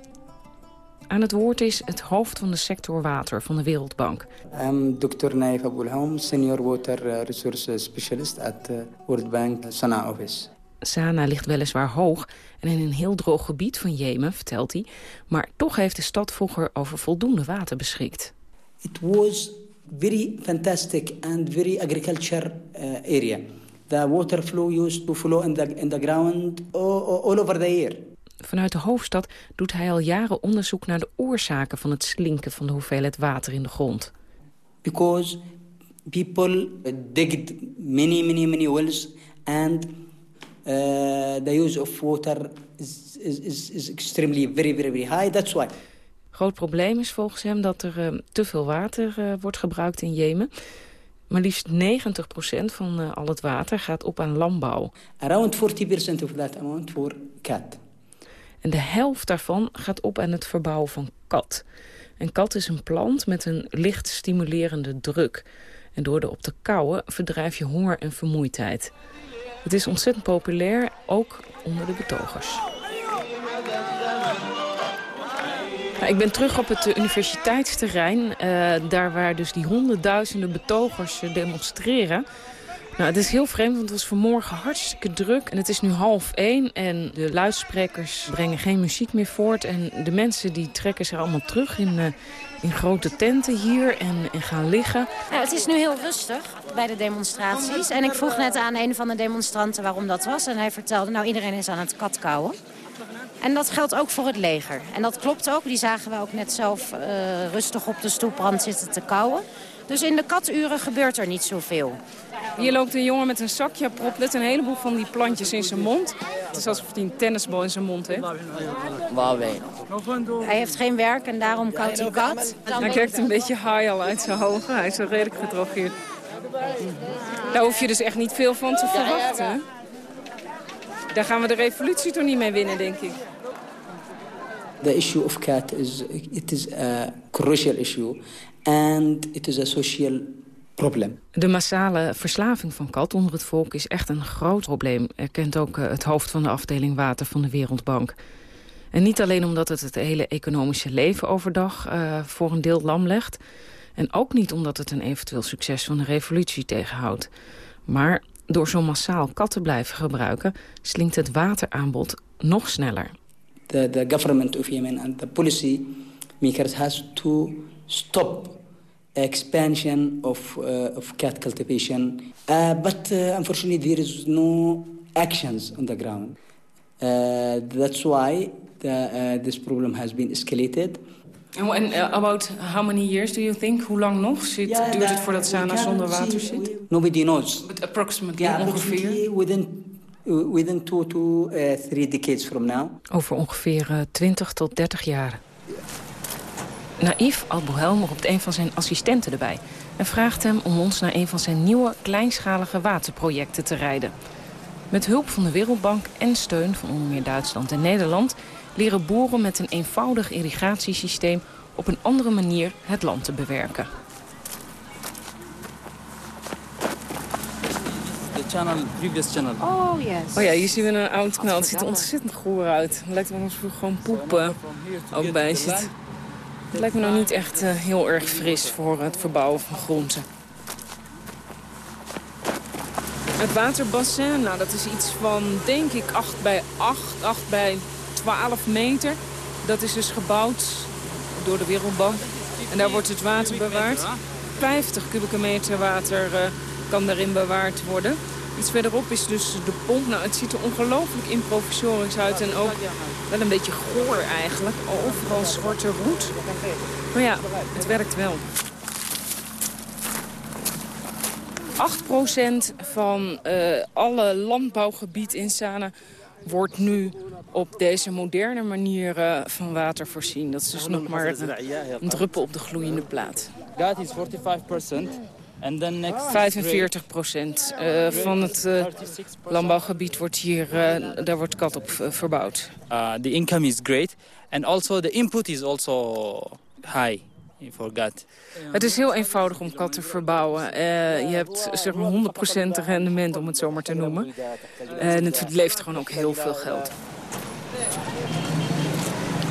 Aan het woord is het hoofd van de sector water van de Wereldbank. I'm Dr. Naif Abulhaum, Senior Water Resource Specialist at World Bank Sanaa Office. Sanaa ligt weliswaar hoog en in een heel droog gebied van Jemen, vertelt hij. Maar toch heeft de stad vroeger over voldoende water beschikt. It was very fantastic and very agriculture uh, area. The water flow used to flow in the, in the ground all, over the year. Vanuit de hoofdstad doet hij al jaren onderzoek naar de oorzaken van het slinken van de hoeveelheid water in de grond. Because people digged many, many, many wells and the use of water is, is, is extremely very, very, very high. That's why. Groot probleem is volgens hem dat er uh, te veel water uh, wordt gebruikt in Jemen. Maar liefst 90% van uh, al het water gaat op aan landbouw. Around 40% of that amount for cat. En de helft daarvan gaat op aan het verbouwen van kat. En kat is een plant met een licht stimulerende druk. En door erop te kauwen verdrijf je honger en vermoeidheid. Het is ontzettend populair, ook onder de betogers. Nou, ik ben terug op het universiteitsterrein. Uh, daar waar dus die honderdduizenden betogers demonstreren. Nou, het is heel vreemd, want het was vanmorgen hartstikke druk. En het is nu half één en de luidsprekers brengen geen muziek meer voort. En de mensen die trekken zich allemaal terug in, in grote tenten hier en, en gaan liggen. Het is nu heel rustig bij de demonstraties. En ik vroeg net aan een van de demonstranten waarom dat was. En hij vertelde, nou iedereen is aan het katkouwen. En dat geldt ook voor het leger. En dat klopt ook. Die zagen we ook net zelf uh, rustig op de stoeprand zitten te kauwen. Dus in de katuren gebeurt er niet zoveel. Hier loopt een jongen met een zakje propt een heleboel van die plantjes in zijn mond. Het is alsof hij een tennisbal in zijn mond heeft. Waar Hij heeft geen werk en daarom koudt hij kat. Hij kijkt een beetje high al uit zijn hogen. Hij is wel redelijk gedrogeerd. Daar hoef je dus echt niet veel van te verwachten. Daar gaan we de revolutie toch niet mee winnen, denk ik. The issue of cat is it is a crucial issue and it is a social problem. De massale verslaving van kat onder het volk is echt een groot probleem, erkent ook eh, het hoofd van de afdeling water van de Wereldbank. En niet alleen omdat het het hele economische leven overdag uh, voor een deel lam legt. En ook niet omdat het een eventueel succes van de revolutie tegenhoudt. Maar door zo massaal kat te blijven gebruiken... slinkt het wateraanbod nog sneller. The, the government of Yemen and the policy makers has to stop expansion of, uh, of cat cultivation. Uh, but uh, unfortunately there is no actions on the ground. That's why this problem has been escalated. En uh, about how many years do you think? Hoe lang nog zit, yeah, duurt het voordat Sana zonder water zit? Nobody knows. But approximately yeah, ongeveer? Within, within two to uh, three decades from now. Over ongeveer uh, 20 tot 30 jaar. Naïef Al-Bouhelm roept een van zijn assistenten erbij... en vraagt hem om ons naar een van zijn nieuwe kleinschalige waterprojecten te rijden. Met hulp van de Wereldbank en steun van onder meer Duitsland en Nederland leren boeren met een eenvoudig irrigatiesysteem op een andere manier het land te bewerken. De channel, previous channel. Oh, yes. Oh ja, hier zien we een oud knal. Het ziet er ontzettend goor uit. Het lijkt wel alsof er gewoon poepen ook bij zit. Het lijkt me nou niet echt uh, heel erg fris voor het verbouwen van groenten. Het waterbassin, nou dat is iets van denk ik 8 bij 8, 8 bij 12 meter. Dat is dus gebouwd door de Wereldbank. En daar wordt het water bewaard. 50 kubieke meter water uh, kan daarin bewaard worden. Iets verderop is dus de pomp. Nou, het ziet er ongelooflijk improvisorisch uit en ook wel een beetje goor eigenlijk. Overal zwarte roet. Maar ja, het werkt wel. 8% van uh, alle landbouwgebied in Sana wordt nu op deze moderne manier uh, van water voorzien. Dat is dus nog maar een, een druppel op de gloeiende plaat. Dat is 45 En dan next 45 procent uh, van het uh, landbouwgebied wordt hier, uh, daar wordt kat op verbouwd. the income is great and also the input is also high. Forgot. Het is heel eenvoudig om kat te verbouwen. je hebt zeg maar 100% rendement, om het zo maar te noemen. En het levert gewoon ook heel veel geld.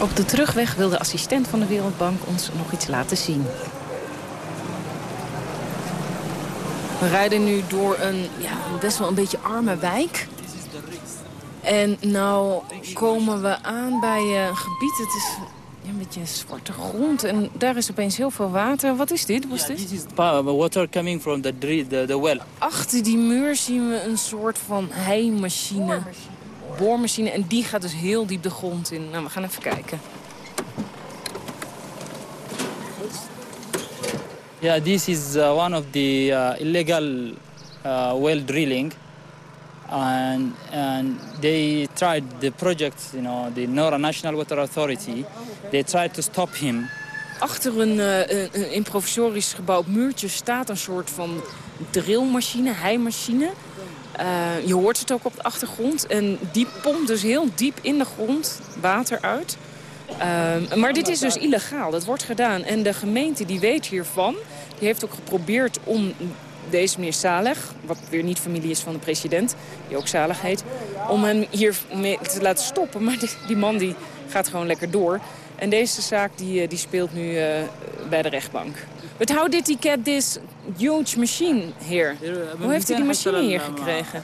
Op de terugweg wil de assistent van de Wereldbank ons nog iets laten zien. We rijden nu door een ja, best wel een beetje arme wijk. En nou komen we aan bij een gebied, het is een beetje zwarte grond. En daar is opeens heel veel water. Wat is dit? Wat is dit? This is water coming from the, the, the well. Achter die muur zien we een soort van heimachine. Boormachine. En die gaat dus heel diep de grond in. Nou, we gaan even kijken. Yeah, this is uh, one of the uh, illegal uh, well drilling, and and they tried the project, you know, the Nora National Water Authority. They tried to stop him. Achter een, een, een improvisorisch gebouwd muurtje staat een soort van drillmachine, heimachine. Uh, je hoort het ook op de achtergrond. En die pompt dus heel diep in de grond water uit. Uh, maar dit is dus illegaal, dat wordt gedaan. En de gemeente die weet hiervan. Die heeft ook geprobeerd om deze meneer Saleg... wat weer niet familie is van de president, die ook Saleg heet... om hem hier te laten stoppen. Maar die, man die gaat gewoon lekker door. En deze zaak die, die speelt nu uh, bij de rechtbank. But how did he get this huge machine here? Hoe heeft hij die machine hier gekregen?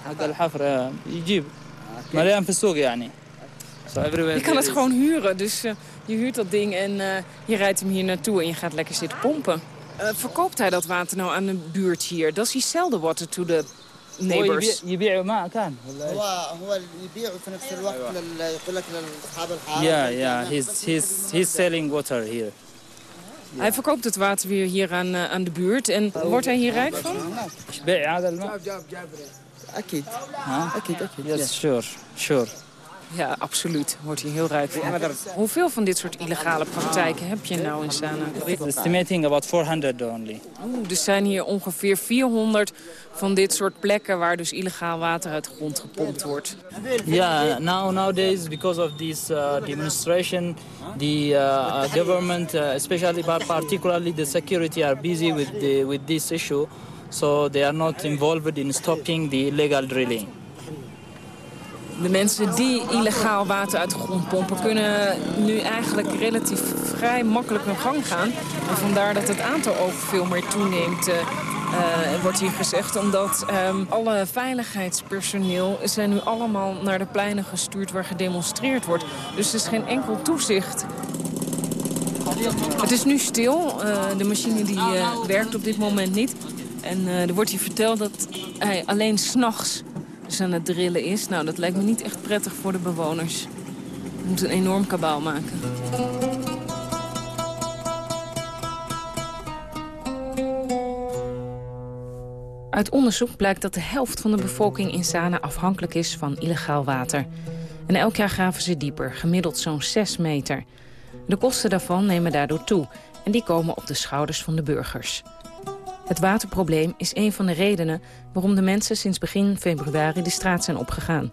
Je kan het gewoon huren, dus uh, je huurt dat ding en je rijdt hem hier naartoe en je gaat lekker zitten pompen. Uh, verkoopt hij dat water nou aan de buurt hier? Does he sell the water to the neighbors? Ja, ja, he's, he's, he's selling water here. Hij verkoopt het water weer hier aan, uh, aan de buurt. En wordt hij hier rijk van? Akid. Akid, akid. Yes, sure, sure. Ja, absoluut. Wordt hij heel rijk van. Hoeveel van dit soort illegale praktijken heb je nou in Sana? Estimating about 400 only. Oeh, er zijn hier ongeveer 400 van dit soort plekken waar dus illegaal water uit de grond gepompt wordt. Ja, yeah, now nowadays because of this uh, demonstration, the uh, government, uh, especially particularly the security, are busy with the, with this issue, so they are not involved in stopping the illegal drilling. De mensen die illegaal water uit de grond pompen... kunnen nu eigenlijk relatief vrij makkelijk hun gang gaan. En vandaar dat het aantal ook veel meer toeneemt... Uh, wordt hier gezegd, omdat um, alle veiligheidspersoneel zijn nu allemaal naar de pleinen gestuurd waar gedemonstreerd wordt. Dus er is geen enkel toezicht. Het is nu stil. Uh, de machine die werkt op dit moment niet. En er wordt hier verteld dat hij alleen s'nachts dus aan het drillen is. Nou, dat lijkt me niet echt prettig voor de bewoners. We moeten een enorm kabaal maken. Uit onderzoek blijkt dat de helft van de bevolking in Sana afhankelijk is van illegaal water. En elk jaar graven ze dieper, gemiddeld zo'n 6 meter. De kosten daarvan nemen daardoor toe en die komen op de schouders van de burgers. Het waterprobleem is een van de redenen waarom de mensen sinds begin februari de straat zijn opgegaan.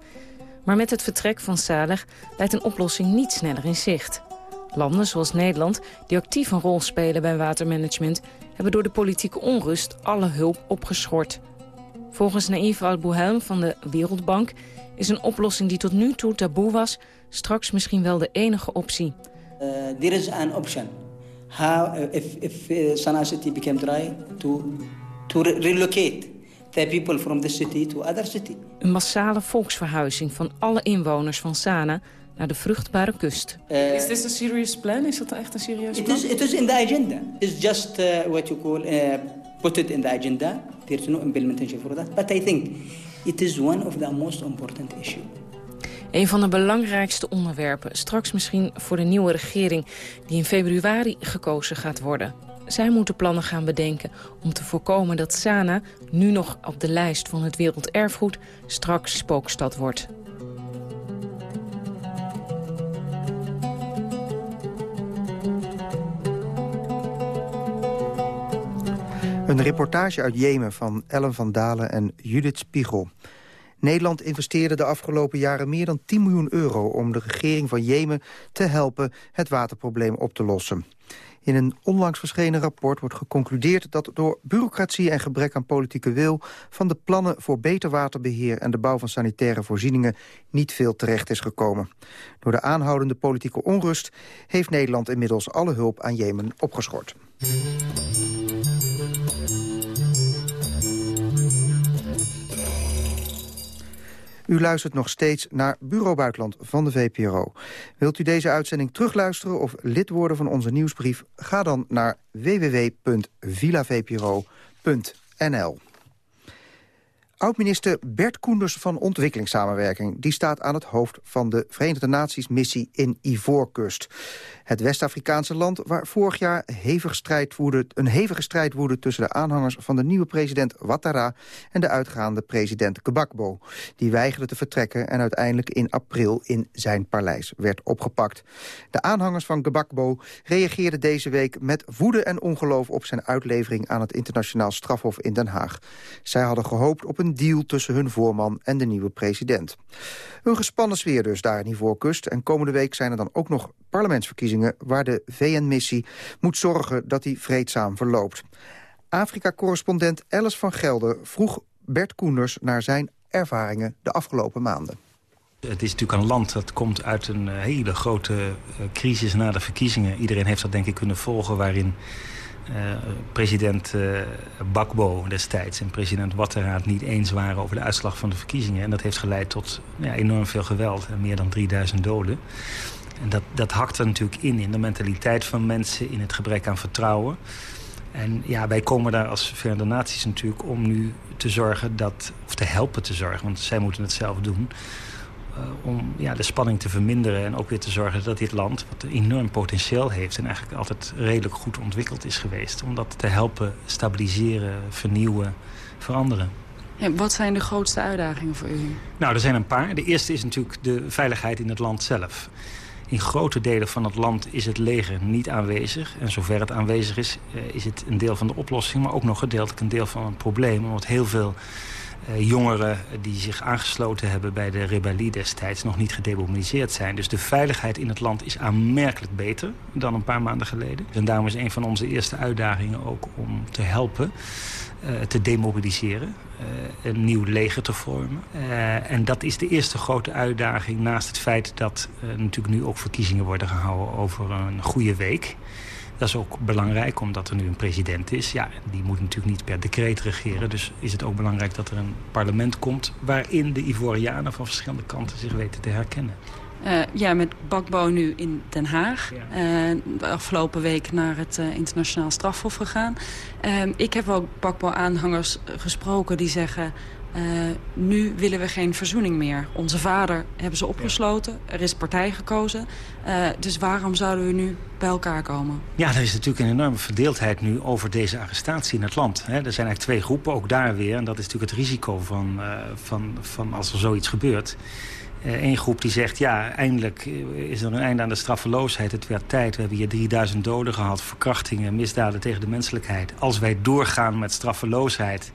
Maar met het vertrek van Saleg leidt een oplossing niet sneller in zicht. Landen zoals Nederland, die actief een rol spelen bij watermanagement... hebben door de politieke onrust alle hulp opgeschort. Volgens Naïf Al-Bouhelm van de Wereldbank is een oplossing die tot nu toe taboe was... straks misschien wel de enige optie. Uh, there is an option how if if uh, Sana'a city became dry to to re relocate the people from the city to other city. Een massale volksverhuizing van alle inwoners van Sana naar de vruchtbare kust. Uh, is this a serious plan? Is dat echt een serieus plan? It is, it is in the agenda. It's just uh, what you call uh, put it in the agenda. There's no implementation for that. But I think it is one of the most important issues. Een van de belangrijkste onderwerpen, straks misschien voor de nieuwe regering... die in februari gekozen gaat worden. Zij moeten plannen gaan bedenken om te voorkomen dat Sana... nu nog op de lijst van het werelderfgoed straks spookstad wordt. Een reportage uit Jemen van Ellen van Dalen en Judith Spiegel. Nederland investeerde de afgelopen jaren meer dan 10 miljoen euro... om de regering van Jemen te helpen het waterprobleem op te lossen. In een onlangs verschenen rapport wordt geconcludeerd dat door bureaucratie en gebrek aan politieke wil van de plannen voor beter waterbeheer en de bouw van sanitaire voorzieningen niet veel terecht is gekomen. Door de aanhoudende politieke onrust heeft Nederland inmiddels alle hulp aan Jemen opgeschort. U luistert nog steeds naar Bureau Buitenland van de VPRO. Wilt u deze uitzending terugluisteren of lid worden van onze nieuwsbrief? Ga dan naar www.villavpro.nl. Oud-minister Bert Koenders van Ontwikkelingssamenwerking... die staat aan het hoofd van de Verenigde Naties-missie in Ivoorkust. Het West-Afrikaanse land waar vorig jaar strijd een hevige strijd woedde... tussen de aanhangers van de nieuwe president Ouattara... en de uitgaande president Gbagbo. Die weigerde te vertrekken en uiteindelijk in april in zijn paleis werd opgepakt. De aanhangers van Gbagbo reageerden deze week met woede en ongeloof... op zijn uitlevering aan het internationaal strafhof in Den Haag. Zij hadden gehoopt op een deal tussen hun voorman en de nieuwe president. Een gespannen sfeer dus daar in Ivoorkust. En komende week zijn er dan ook nog parlementsverkiezingen... waar de VN-missie moet zorgen dat die vreedzaam verloopt. Afrika-correspondent Alice van Gelder vroeg Bert Koenders... naar zijn ervaringen de afgelopen maanden. Het is natuurlijk een land dat komt uit een hele grote crisis na de verkiezingen. Iedereen heeft dat denk ik kunnen volgen waarin president uh, Bakbo destijds en president het niet eens waren over de uitslag van de verkiezingen. En dat heeft geleid tot ja, enorm veel geweld en meer dan 3000 doden. En dat, dat hakt er natuurlijk in, in de mentaliteit van mensen, in het gebrek aan vertrouwen. En ja, wij komen daar als Verenigde Naties natuurlijk om nu te zorgen dat, of te helpen te zorgen, want zij moeten het zelf doen, om ja, de spanning te verminderen en ook weer te zorgen dat dit land, wat een enorm potentieel heeft en eigenlijk altijd redelijk goed ontwikkeld is geweest, om dat te helpen stabiliseren, vernieuwen, veranderen. En wat zijn de grootste uitdagingen voor u? Nou, er zijn een paar. De eerste is natuurlijk de veiligheid in het land zelf. In grote delen van het land is het leger niet aanwezig. En zover het aanwezig is, is het een deel van de oplossing... maar ook nog gedeeltelijk een deel van het probleem. Omdat heel veel jongeren die zich aangesloten hebben bij de rebellie destijds... nog niet gedemobiliseerd zijn. Dus de veiligheid in het land is aanmerkelijk beter dan een paar maanden geleden. En daarom is een van onze eerste uitdagingen ook om te helpen... Uh, te demobiliseren, uh, een nieuw leger te vormen. En dat is de eerste grote uitdaging naast het feit dat natuurlijk nu ook verkiezingen worden gehouden over een goede week. Dat is ook belangrijk, omdat er nu een president is. Ja, die moet natuurlijk niet per decreet regeren. Dus is het ook belangrijk dat er een parlement komt... waarin de Ivorianen van verschillende kanten zich weten te herkennen. Uh, ja, met Bakbo nu in Den Haag. Ja. Uh, de afgelopen week naar het uh, internationaal strafhof gegaan. ik heb ook Bakbo-aanhangers gesproken die zeggen... nu willen we geen verzoening meer. Onze vader hebben ze opgesloten. Er is partij gekozen. dus waarom zouden we nu bij elkaar komen? Ja, er is natuurlijk een enorme verdeeldheid nu over deze arrestatie in het land. Hè. Er zijn eigenlijk twee groepen, ook daar weer. En dat is natuurlijk het risico van, van, van als er zoiets gebeurt... Eén groep die zegt, ja, eindelijk is er een einde aan de straffeloosheid. Het werd tijd. We hebben hier 3000 doden gehad, verkrachtingen, misdaden tegen de menselijkheid. Als wij doorgaan met straffeloosheid,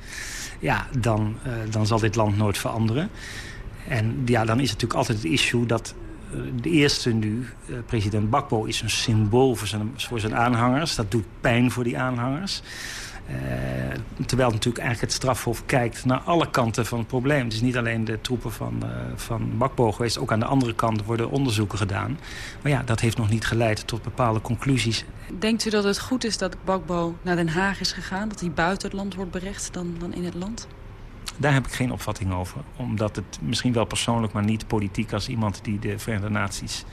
ja, dan, uh, dan zal dit land nooit veranderen. En ja, dan is het natuurlijk altijd het issue dat uh, de eerste nu, president Bakbo, is een symbool voor zijn, voor zijn aanhangers. Dat doet pijn voor die aanhangers. Uh, terwijl natuurlijk eigenlijk het strafhof kijkt naar alle kanten van het probleem. Het is niet alleen de troepen van, uh, van Bakbo geweest. Ook aan de andere kant worden onderzoeken gedaan. Maar ja, dat heeft nog niet geleid tot bepaalde conclusies. Denkt u dat het goed is dat Bakbo naar Den Haag is gegaan? Dat hij buiten het land wordt berecht dan, dan in het land? Daar heb ik geen opvatting over. Omdat het misschien wel persoonlijk, maar niet politiek... als iemand die de Verenigde Naties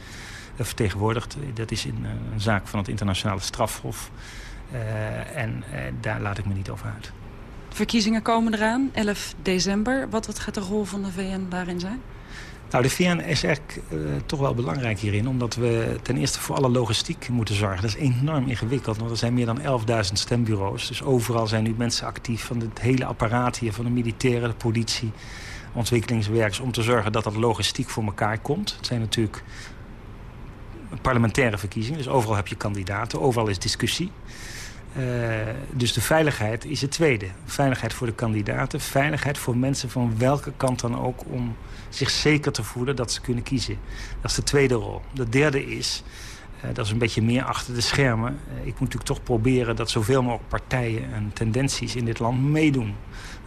vertegenwoordigt. Dat is in, een zaak van het internationale strafhof... Uh, en uh, daar laat ik me niet over uit. Verkiezingen komen eraan, 11 december. Wat, wat gaat de rol van de VN daarin zijn? Nou, de VN is eigenlijk uh, toch wel belangrijk hierin. Omdat we ten eerste voor alle logistiek moeten zorgen. Dat is enorm ingewikkeld, want er zijn meer dan 11.000 stembureaus. Dus overal zijn nu mensen actief van het hele apparaat hier. Van de militairen, de politie, ontwikkelingswerkers. Om te zorgen dat dat logistiek voor elkaar komt. Het zijn natuurlijk parlementaire verkiezingen. Dus overal heb je kandidaten, overal is discussie. Uh, dus de veiligheid is het tweede. Veiligheid voor de kandidaten, veiligheid voor mensen van welke kant dan ook... om zich zeker te voelen dat ze kunnen kiezen. Dat is de tweede rol. De derde is, uh, dat is een beetje meer achter de schermen... Uh, ik moet natuurlijk toch proberen dat zoveel mogelijk partijen en tendenties in dit land meedoen.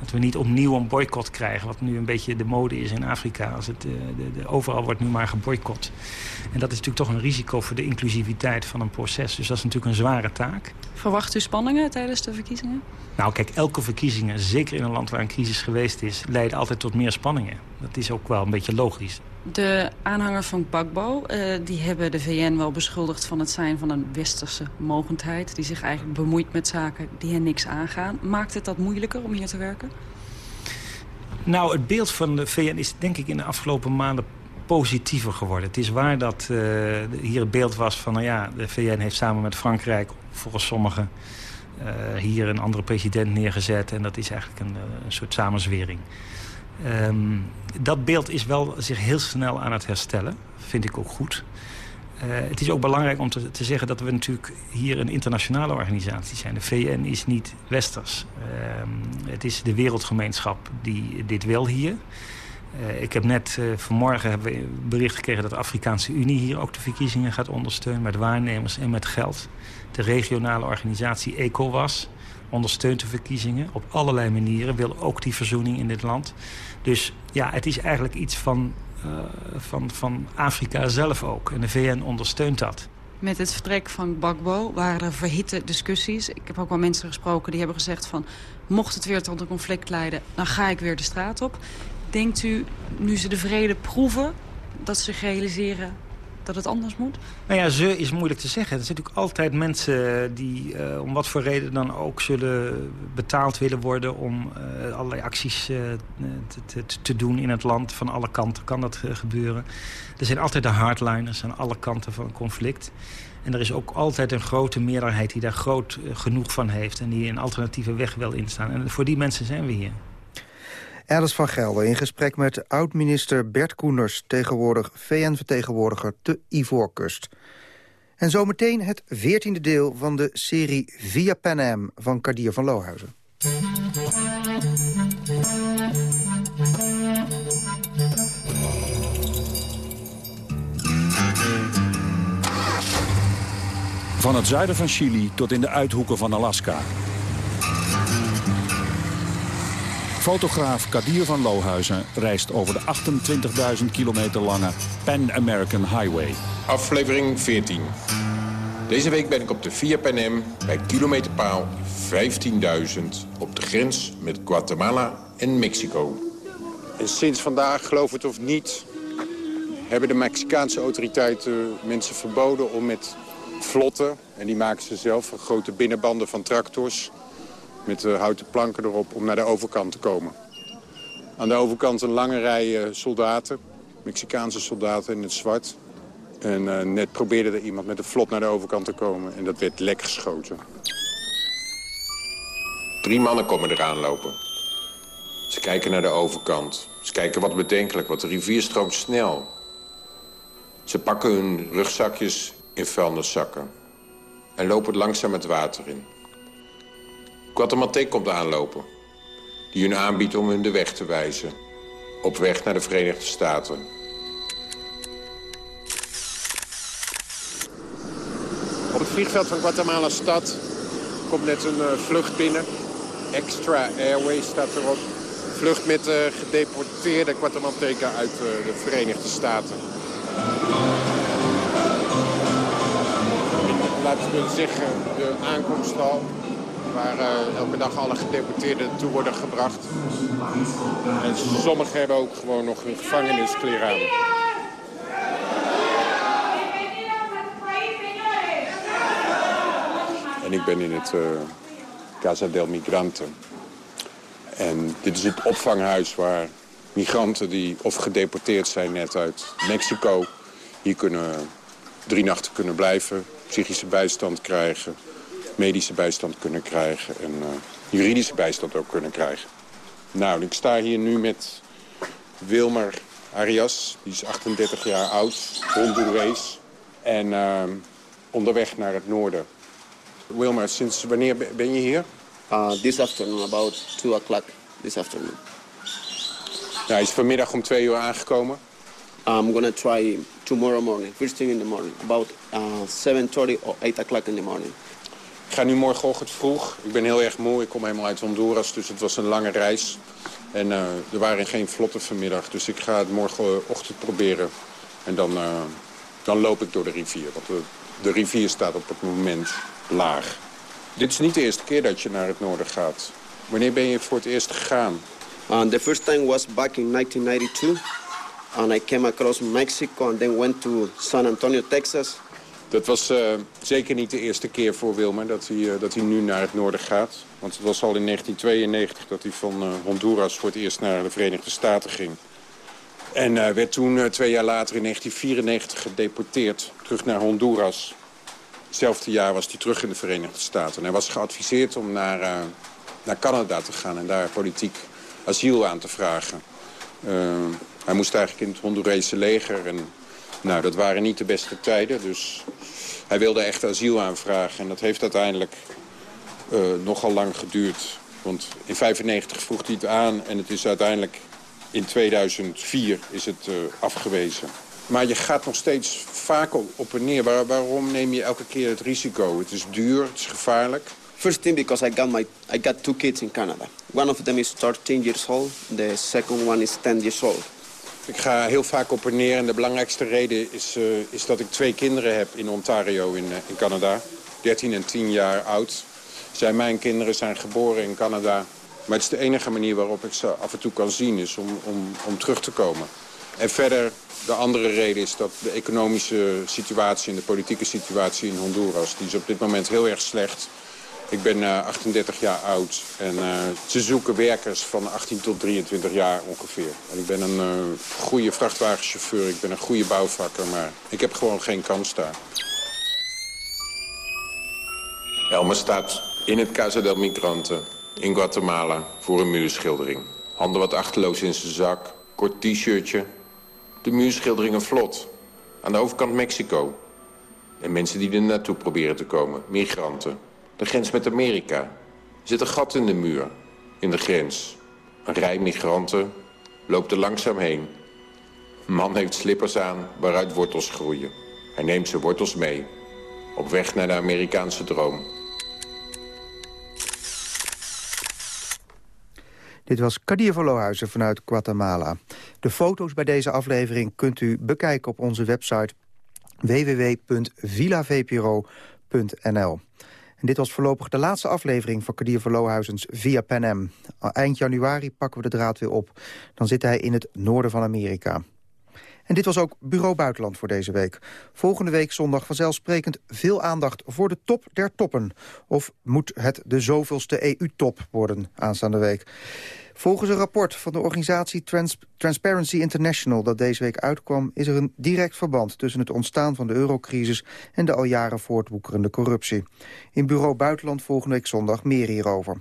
Dat we niet opnieuw een boycott krijgen, wat nu een beetje de mode is in Afrika. Als het, de, de, de, overal wordt nu maar geboycott. En dat is natuurlijk toch een risico voor de inclusiviteit van een proces. Dus dat is natuurlijk een zware taak. Verwacht u spanningen tijdens de verkiezingen? Nou kijk, elke verkiezingen, zeker in een land waar een crisis geweest is... leiden altijd tot meer spanningen. Dat is ook wel een beetje logisch. De aanhangers van Gbagbo uh, die hebben de VN wel beschuldigd van het zijn van een westerse mogendheid... die zich eigenlijk bemoeit met zaken die hen niks aangaan. Maakt het dat moeilijker om hier te werken? Nou, het beeld van de VN is denk ik in de afgelopen maanden positiever geworden. Het is waar dat uh, hier het beeld was van... nou ja, de VN heeft samen met Frankrijk, volgens sommigen... Uh, hier een andere president neergezet. En dat is eigenlijk een, een soort samenzwering. Um, dat beeld is wel zich heel snel aan het herstellen. Vind ik ook goed. Uh, het is ook belangrijk om te, zeggen dat we natuurlijk hier een internationale organisatie zijn. De VN is niet westers. Uh, het is de wereldgemeenschap die dit wil hier. Uh, ik heb net uh, vanmorgen bericht gekregen dat de Afrikaanse Unie hier ook de verkiezingen gaat ondersteunen. Met waarnemers en met geld. De regionale organisatie ECOWAS ondersteunt de verkiezingen op allerlei manieren. Wil ook die verzoening in dit land. Dus ja, het is eigenlijk iets van, uh, van, van Afrika zelf ook. En de VN ondersteunt dat. met het vertrek van Gbagbo waren er verhitte discussies. Ik heb ook wel mensen gesproken die hebben gezegd van... mocht het weer tot een conflict leiden, dan ga ik weer de straat op. Denkt u, nu ze de vrede proeven, dat ze realiseren dat het anders moet? Nou ja, ze is moeilijk te zeggen. Er zijn natuurlijk altijd mensen die uh, om wat voor reden dan ook zullen betaald willen worden... om uh, allerlei acties uh, te, te, te, doen in het land. Van alle kanten kan dat gebeuren. Er zijn altijd de hardliners aan alle kanten van een conflict. En er is ook altijd een grote meerderheid die daar groot genoeg van heeft... en die een alternatieve weg wil instaan. En voor die mensen zijn we hier. Alice van Gelder in gesprek met oud-minister Bert Koenders... tegenwoordig VN-vertegenwoordiger te Ivoorkust. En zometeen het veertiende deel van de serie Via Pan Am van Kadir van Lohuizen. Van het zuiden van Chili tot in de uithoeken van Alaska. Fotograaf Kadir van Lohuizen reist over de 28.000 kilometer lange Pan American Highway. Aflevering 14. Deze week ben ik op de Via Panem bij kilometerpaal 15.000 op de grens met Guatemala en Mexico. En sinds vandaag, geloof het of niet, hebben de Mexicaanse autoriteiten mensen verboden om met vlotten, en die maken ze zelf, grote binnenbanden van tractors, met uh, houten planken erop om naar de overkant te komen. Aan de overkant een lange rij uh, soldaten, Mexicaanse soldaten in het zwart. En uh, net probeerde er iemand met een vlot naar de overkant te komen en dat werd lek geschoten. Drie mannen komen eraan lopen. Ze kijken naar de overkant. Ze kijken wat bedenkelijk, want de rivier stroomt snel. Ze pakken hun rugzakjes in vuilniszakken en lopen langzaam het water in. Guatemalteek komt aanlopen. Die hun aanbiedt om hun de weg te wijzen. Op weg naar de Verenigde Staten. Op het vliegveld van Guatemala-stad komt net een uh, vlucht binnen. Extra Airways staat erop. Vlucht met uh, gedeporteerde Guatemalteken uit uh, de Verenigde Staten. Laten we zeggen, de aankomsthal waar uh, elke dag alle gedeporteerden toe worden gebracht. En sommigen hebben ook gewoon nog hun gevangeniskleren aan. En ik ben in het uh, Casa del Migrante. En dit is het opvanghuis waar migranten die of gedeporteerd zijn net uit Mexico... hier kunnen drie nachten kunnen blijven, psychische bijstand krijgen medische bijstand kunnen krijgen en uh, juridische bijstand ook kunnen krijgen. Nou, ik sta hier nu met Wilmer Arias, die is 38 jaar oud, Hondurees. En uh, onderweg naar het noorden. Wilmer, sinds wanneer ben je hier? Uh, this afternoon, about 2 o'clock this afternoon. Nou, hij is vanmiddag om twee uur aangekomen. I'm gonna try tomorrow morning, first thing in the morning, about uh, 7.30 or 8 o'clock in the morning. Ik ga nu morgenochtend vroeg. Ik ben heel erg moe. Ik kom helemaal uit Honduras, dus het was een lange reis. En uh, er waren geen vlotten vanmiddag, dus ik ga het morgenochtend proberen. En dan, uh, dan loop ik door de rivier, want de, de, rivier staat op het moment laag. Dit is niet de eerste keer dat je naar het noorden gaat. Wanneer ben je voor het eerst gegaan? Uh, the first time was back in 1992. And I came across Mexico and then went to San Antonio, Texas. Dat was uh, zeker niet de eerste keer voor Wilmer dat hij, uh, dat hij nu naar het noorden gaat. Want het was al in 1992 dat hij van uh, Honduras voor het eerst naar de Verenigde Staten ging. En werd toen twee jaar later in 1994 gedeporteerd terug naar Honduras. Hetzelfde jaar was hij terug in de Verenigde Staten. En hij was geadviseerd om naar, naar Canada te gaan en daar politiek asiel aan te vragen. hij moest eigenlijk in het Hondurese leger en nou, dat waren niet de beste tijden, dus hij wilde echt asiel aanvragen. En dat heeft uiteindelijk uh, nogal lang geduurd. Want in 1995 vroeg hij het aan en het is uiteindelijk in 2004 is het uh, afgewezen. Maar je gaat nog steeds vaak op en neer. Waar, waarom neem je elke keer het risico? Het is duur, het is gevaarlijk. First thing because I got my I got two kids in Canada. One of them is 13 years old. The second one is 10 years old. Ik ga heel vaak op en neer en de belangrijkste reden is, uh, is dat ik twee kinderen heb in Ontario in, uh, in Canada. 13 en 10 jaar oud. Zijn mijn kinderen zijn geboren in Canada. Maar het is de enige manier waarop ik ze af en toe kan zien is om, om, om terug te komen. En verder, de andere reden is dat de economische situatie en de politieke situatie in Honduras... die is op dit moment heel erg slecht. Ik ben uh, 38 jaar oud en uh, ze zoeken werkers van 18 tot 23 jaar ongeveer. En ik ben een uh, goede vrachtwagenchauffeur, ik ben een goede bouwvakker, maar ik heb gewoon geen kans daar. Elmer staat in het Casa del Migrante in Guatemala voor een muurschildering. Handen wat achterloos in zijn zak, kort t-shirtje. De muurschilderingen vlot. Aan de overkant Mexico. En mensen die er naartoe proberen te komen, migranten. De grens met Amerika. Er zit een gat in de muur, in de grens. Een rij migranten loopt er langzaam heen. Een man heeft slippers aan waaruit wortels groeien. Hij neemt zijn wortels mee. Op weg naar de Amerikaanse droom. Dit was Kadir van Lohuizen vanuit Guatemala. De foto's bij deze aflevering kunt u bekijken op onze website www.villavpro.nl. En dit was voorlopig de laatste aflevering van Kadir van via Pan Eind januari pakken we de draad weer op. Dan zit hij in het noorden van Amerika. En dit was ook Bureau Buitenland voor deze week. Volgende week zondag vanzelfsprekend veel aandacht voor de top der toppen. Of moet het de zoveelste EU-top worden aanstaande week? Volgens een rapport van de organisatie Trans Transparency International dat deze week uitkwam... is er een direct verband tussen het ontstaan van de eurocrisis... en de al jaren voortwoekerende corruptie. In Bureau Buitenland volgende week zondag meer hierover.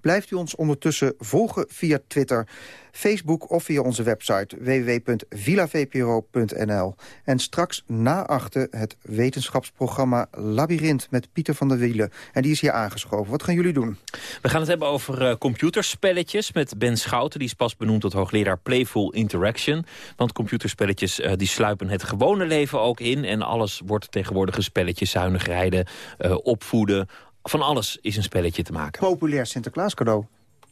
Blijft u ons ondertussen volgen via Twitter... Facebook of via onze website www.villavpro.nl. En straks na achter het wetenschapsprogramma Labyrinth met Pieter van der Wielen. En die is hier aangeschoven. Wat gaan jullie doen? We gaan het hebben over uh, computerspelletjes met Ben Schouten. Die is pas benoemd tot hoogleraar Playful Interaction. Want computerspelletjes uh, die sluipen het gewone leven ook in. En alles wordt tegenwoordig een spelletje. Zuinig rijden, uh, opvoeden. Van alles is een spelletje te maken. Populair Sinterklaas cadeau.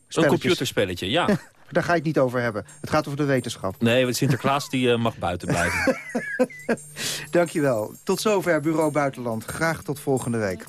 Een computerspelletje, ja. Daar ga ik het niet over hebben. Het gaat over de wetenschap. Nee, Sinterklaas die, uh, mag buiten blijven. Dankjewel. Tot zover Bureau Buitenland. Graag tot volgende week.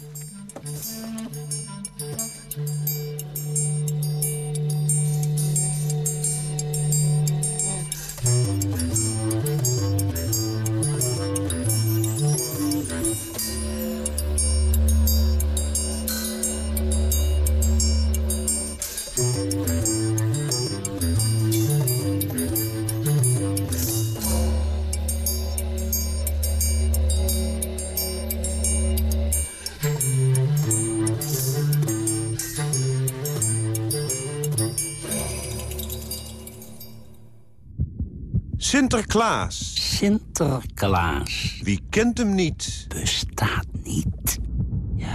Sinterklaas. Sinterklaas. Wie kent hem niet? Bestaat niet. Ja.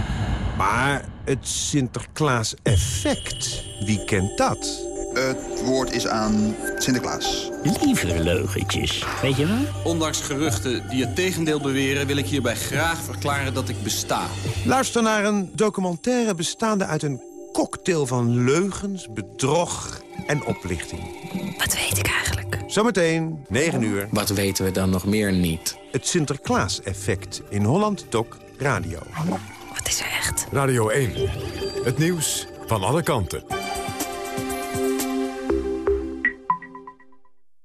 Maar het Sinterklaas-effect, wie kent dat? Het woord is aan Sinterklaas. Lieve leugentjes, weet je wel? Ondanks geruchten die het tegendeel beweren... wil ik hierbij graag verklaren dat ik besta. Luister naar een documentaire bestaande uit een cocktail van leugens, bedrog en oplichting. Wat weet ik eigenlijk? Zometeen, 9 uur. Wat weten we dan nog meer niet? Het Sinterklaas-effect in Holland Doc Radio. Wat is er echt? Radio 1. Het nieuws van alle kanten.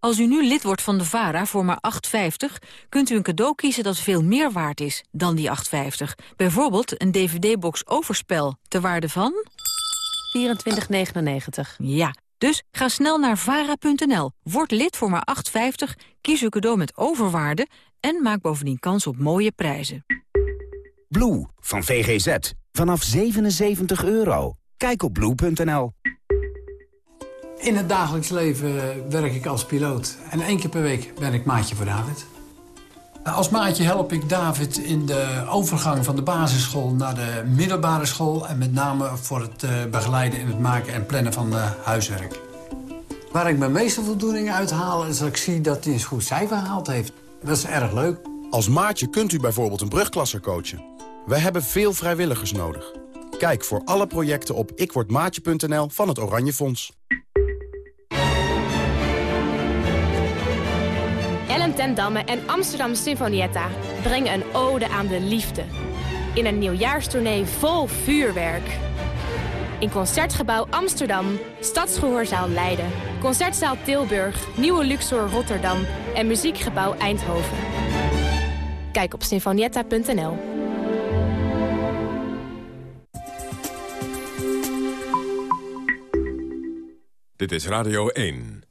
Als u nu lid wordt van de VARA voor maar 8,50... kunt u een cadeau kiezen dat veel meer waard is dan die 8,50. Bijvoorbeeld een dvd-box Overspel, ter waarde van... 24,99. Ja, dus ga snel naar vara.nl, word lid voor maar 8,50... kies uw cadeau met overwaarde en maak bovendien kans op mooie prijzen. Blue van VGZ, vanaf 77 euro. Kijk op blue.nl. In het dagelijks leven werk ik als piloot. En één keer per week ben ik maatje voor David. Als maatje help ik David in de overgang van de basisschool naar de middelbare school... en met name voor het eh, begeleiden in het maken en plannen van uh, huiswerk. Waar ik mijn meeste voldoening uit haal... is dat ik zie dat hij een goed cijfer gehaald heeft. Dat is erg leuk. Als maatje kunt u bijvoorbeeld een brugklasser coachen. Wij hebben veel vrijwilligers nodig. Kijk voor alle projecten op ikwordmaatje.nl van het Oranje Fonds. Ten Damme en Amsterdam Sinfonietta brengen een ode aan de liefde. In een nieuwjaarstournee vol vuurwerk. In Concertgebouw Amsterdam, Stadsgehoorzaal Leiden, Concertzaal Tilburg, Nieuwe Luxor Rotterdam en Muziekgebouw Eindhoven. Kijk op sinfonietta.nl. Dit is Radio 1.